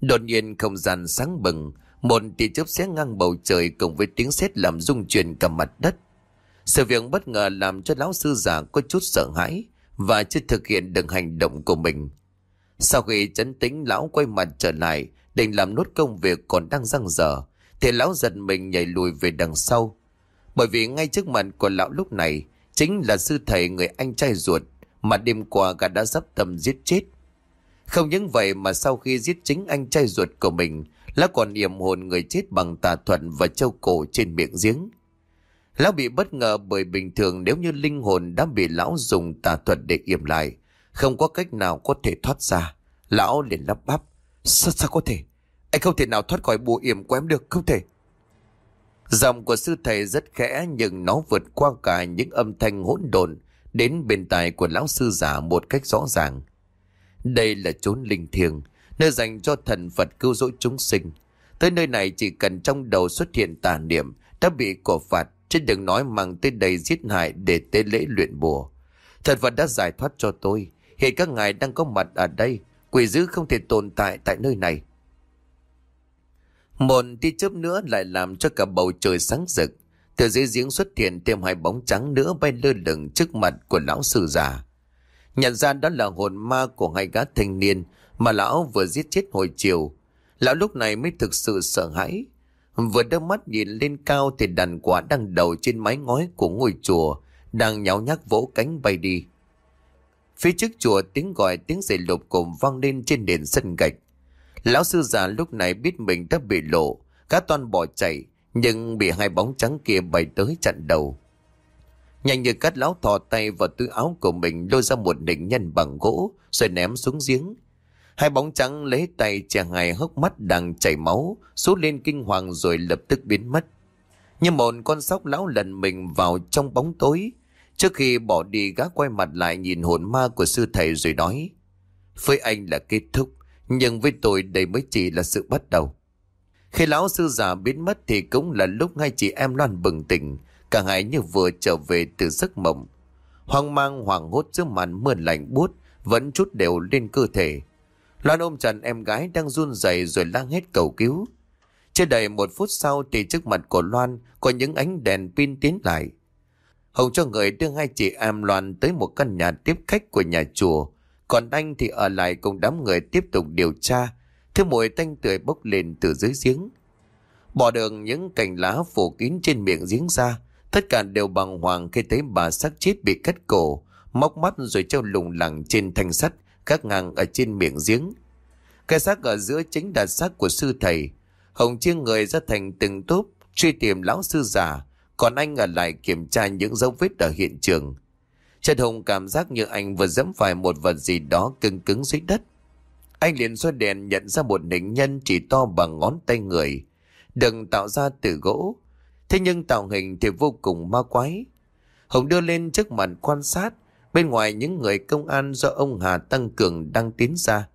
Đột nhiên không gian sáng bừng, một tia chớp xé ngang bầu trời cùng với tiếng sét làm rung chuyển cả mặt đất. Sự việc bất ngờ làm cho lão sư già có chút sợ hãi và chưa thực hiện được hành động của mình. Sau khi chấn tĩnh lão quay mặt trở lại định làm nốt công việc còn đang răng dở thì lão giật mình nhảy lùi về đằng sau. Bởi vì ngay trước mặt của lão lúc này chính là sư thầy người anh trai ruột mà đêm qua gã đã sắp tầm giết chết. Không những vậy mà sau khi giết chính anh trai ruột của mình, lão còn yểm hồn người chết bằng tà thuận và châu cổ trên miệng giếng. Lão bị bất ngờ bởi bình thường nếu như linh hồn đã bị lão dùng tà thuật để yểm lại, không có cách nào có thể thoát ra. Lão liền lắp bắp. Sao, sao có thể? Anh không thể nào thoát khỏi bùa yểm của em được, không thể. Giọng của sư thầy rất khẽ nhưng nó vượt qua cả những âm thanh hỗn độn đến bên tai của lão sư giả một cách rõ ràng. Đây là chốn linh thiêng, nơi dành cho thần Phật cứu rỗi chúng sinh. Tới nơi này chỉ cần trong đầu xuất hiện tà niệm đã bị cổ phạt Chứ đừng nói mang tới đây giết hại để tế lễ luyện bùa. thần phật đã giải thoát cho tôi. Hiện các ngài đang có mặt ở đây. Quỷ dữ không thể tồn tại tại nơi này. Một tia chớp nữa lại làm cho cả bầu trời sáng rực. Từ dưới giếng xuất hiện thêm hai bóng trắng nữa bay lơ lửng trước mặt của lão sư già. Nhận ra đó là hồn ma của hai gã thanh niên mà lão vừa giết chết hồi chiều. Lão lúc này mới thực sự sợ hãi. Vừa đưa mắt nhìn lên cao thì đàn quả đang đầu trên mái ngói của ngôi chùa, đang nháo nhác vỗ cánh bay đi. Phía trước chùa tiếng gọi tiếng giày lục cùng vang lên trên nền sân gạch. Lão sư già lúc này biết mình đã bị lộ, cá toan bỏ chạy, nhưng bị hai bóng trắng kia bay tới chặn đầu. Nhanh như cắt lão thò tay vào túi áo của mình lôi ra một đỉnh nhân bằng gỗ rồi ném xuống giếng. Hai bóng trắng lấy tay trẻ hài hốc mắt đang chảy máu, sốt lên kinh hoàng rồi lập tức biến mất. Như một con sóc lão lần mình vào trong bóng tối. Trước khi bỏ đi gã quay mặt lại nhìn hồn ma của sư thầy rồi nói. Với anh là kết thúc, nhưng với tôi đây mới chỉ là sự bắt đầu. Khi lão sư già biến mất thì cũng là lúc hai chị em loan bừng tỉnh, cả hai như vừa trở về từ giấc mộng. Hoang mang, hoảng hốt giữa màn mưa lạnh buốt vẫn chút đều lên cơ thể. Loan ôm chặt em gái đang run rẩy rồi lang hết cầu cứu. Chưa đầy một phút sau thì trước mặt của Loan có những ánh đèn pin tiến lại. Hồng cho người đưa hai chị em Loan tới một căn nhà tiếp khách của nhà chùa. Còn anh thì ở lại cùng đám người tiếp tục điều tra. Thứ mùi tanh tươi bốc lên từ dưới giếng. Bỏ đường những cành lá phủ kín trên miệng giếng ra. Tất cả đều bằng hoàng khi thấy bà xác chết bị cắt cổ, móc mắt rồi treo lùng lẳng trên thanh sắt các ngang ở trên miệng giếng. Cái xác ở giữa chính là xác của sư thầy. Hồng chia người ra thành từng tốp truy tìm lão sư già, còn anh ở lại kiểm tra những dấu vết ở hiện trường. Trần Hùng cảm giác như anh vừa dẫm phải một vật gì đó cứng cứng dưới đất. Anh liền xoay đèn nhận ra một hình nhân chỉ to bằng ngón tay người, đừng tạo ra từ gỗ. Thế nhưng tạo hình thì vô cùng ma quái. Hồng đưa lên trước mặt quan sát, bên ngoài những người công an do ông Hà Tăng Cường đang tiến ra.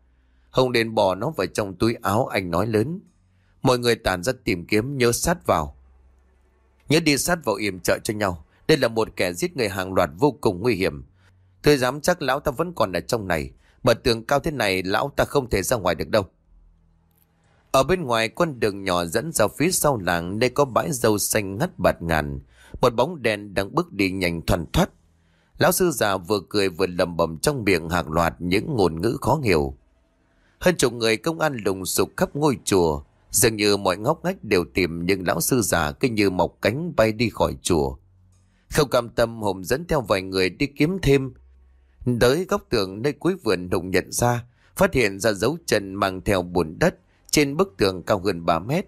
Hồng đền bỏ nó vào trong túi áo anh nói lớn. Mọi người tản ra tìm kiếm nhớ sát vào. Nhớ đi sát vào yểm trợ cho nhau. Đây là một kẻ giết người hàng loạt vô cùng nguy hiểm. Tôi dám chắc lão ta vẫn còn ở trong này. Bờ tường cao thế này lão ta không thể ra ngoài được đâu. Ở bên ngoài con đường nhỏ dẫn ra phía sau làng nơi có bãi dâu xanh ngắt bạt ngàn. Một bóng đèn đang bước đi nhanh thoăn thoắt. Lão sư già vừa cười vừa lầm bầm trong miệng hàng loạt những ngôn ngữ khó hiểu. Hơn chục người công an lùng sục khắp ngôi chùa. Dường như mọi ngóc ngách đều tìm nhưng lão sư già cứ như mọc cánh bay đi khỏi chùa. Không cam tâm Hùng dẫn theo vài người đi kiếm thêm. Tới góc tường nơi cuối vườn Hùng nhận ra, phát hiện ra dấu chân mang theo bùn đất trên bức tường cao gần 3 mét.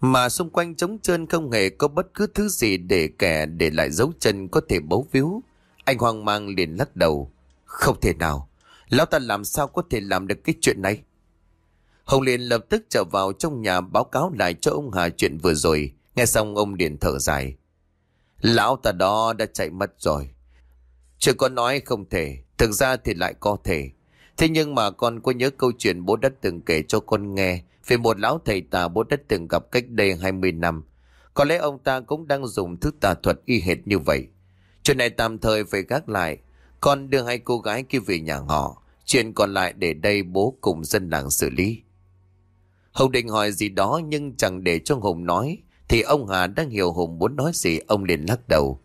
Mà xung quanh trống trơn không hề có bất cứ thứ gì để kẻ để lại dấu chân có thể bấu víu. Anh hoang mang liền lắc đầu. Không thể nào. Lão ta làm sao có thể làm được cái chuyện này? Hồng liền lập tức trở vào trong nhà báo cáo lại cho ông Hà chuyện vừa rồi. Nghe xong ông liền thở dài. Lão ta đó đã chạy mất rồi. Chưa có nói không thể, thực ra thì lại có thể. Thế nhưng mà con có nhớ câu chuyện bố đã từng kể cho con nghe về một lão thầy tà bố đã từng gặp cách đây 20 năm. Có lẽ ông ta cũng đang dùng thứ tà thuật y hệt như vậy. Chuyện này tạm thời phải gác lại. Con đưa hai cô gái kia về nhà họ. Chuyện còn lại để đây bố cùng dân làng xử lý. Hồng định hỏi gì đó nhưng chẳng để cho Hùng nói. Thì ông Hà đang hiểu Hùng muốn nói gì, ông liền lắc đầu.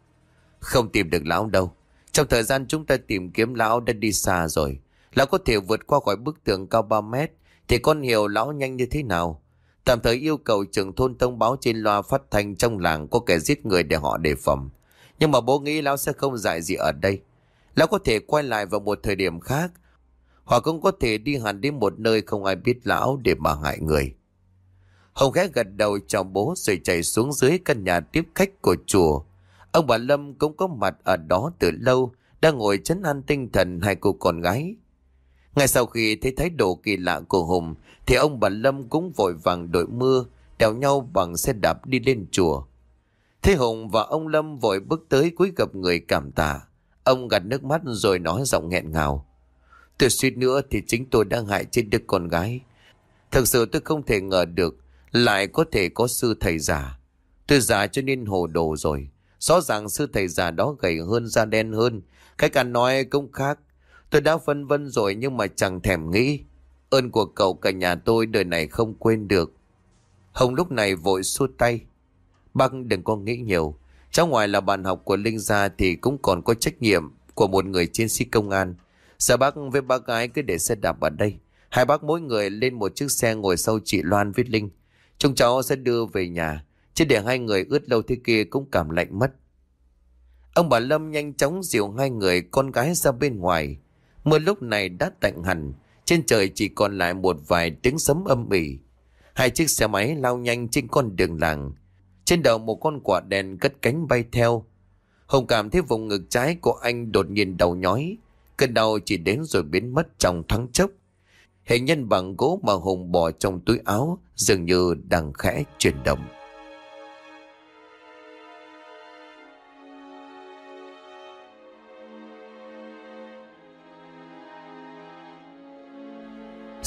Không tìm được lão đâu. Trong thời gian chúng ta tìm kiếm, lão đã đi xa rồi. Lão có thể vượt qua khỏi bức tường cao 3 mét thì con hiểu lão nhanh như thế nào. Tạm thời yêu cầu trưởng thôn thông báo trên loa phát thanh trong làng có kẻ giết người để họ đề phòng. Nhưng mà bố nghĩ lão sẽ không giải gì ở đây. Lão có thể quay lại vào một thời điểm khác hoặc cũng có thể đi hẳn đến một nơi không ai biết lão để mà hại người. Hồng khẽ gật đầu chào bố rồi chạy xuống dưới căn nhà tiếp khách của chùa. Ông bà Lâm cũng có mặt ở đó từ lâu, đang ngồi chấn an tinh thần hai cô con gái. Ngay sau khi thấy thái độ kỳ lạ của Hùng, thì ông bà Lâm cũng vội vàng đội mưa, đèo nhau bằng xe đạp đi lên chùa. Thế Hùng và ông Lâm vội bước tới cúi gặp người cảm tạ. Ông gạt nước mắt rồi nói giọng nghẹn ngào. Tôi suýt nữa thì chính tôi đang hại chết đứa con gái. Thực sự tôi không thể ngờ được lại có thể có sư thầy giả. Tôi giả cho nên hồ đồ rồi. Rõ ràng sư thầy già đó gầy hơn, da đen hơn. Cái cả nói cũng khác. Tôi đã phân vân rồi nhưng mà chẳng thèm nghĩ. Ơn của cậu cả nhà tôi đời này không quên được. Hồng lúc này vội xua tay. Bác, đừng có nghĩ nhiều. Cháu ngoài là bạn học của Linh Gia thì cũng còn có trách nhiệm của một người chiến sĩ công an. Giờ bác với bác gái cứ để xe đạp ở đây. Hai bác mỗi người lên một chiếc xe ngồi sau chị Loan với Linh. Chúng cháu sẽ đưa về nhà. Chứ để hai người ướt lâu thế kia cũng cảm lạnh mất. Ông bà Lâm nhanh chóng dìu hai người con gái ra bên ngoài. Mưa lúc này đã tạnh hẳn. Trên trời chỉ còn lại một vài tiếng sấm âm ỉ. Hai chiếc xe máy lao nhanh trên con đường làng. Trên đầu một con quả đèn cất cánh bay theo. Hồng cảm thấy vùng ngực trái của anh đột nhiên đầu nhói. Cơn đau chỉ đến rồi biến mất trong thoáng chốc. Hình nhân bằng gỗ mà Hùng bỏ trong túi áo dường như đang khẽ chuyển động.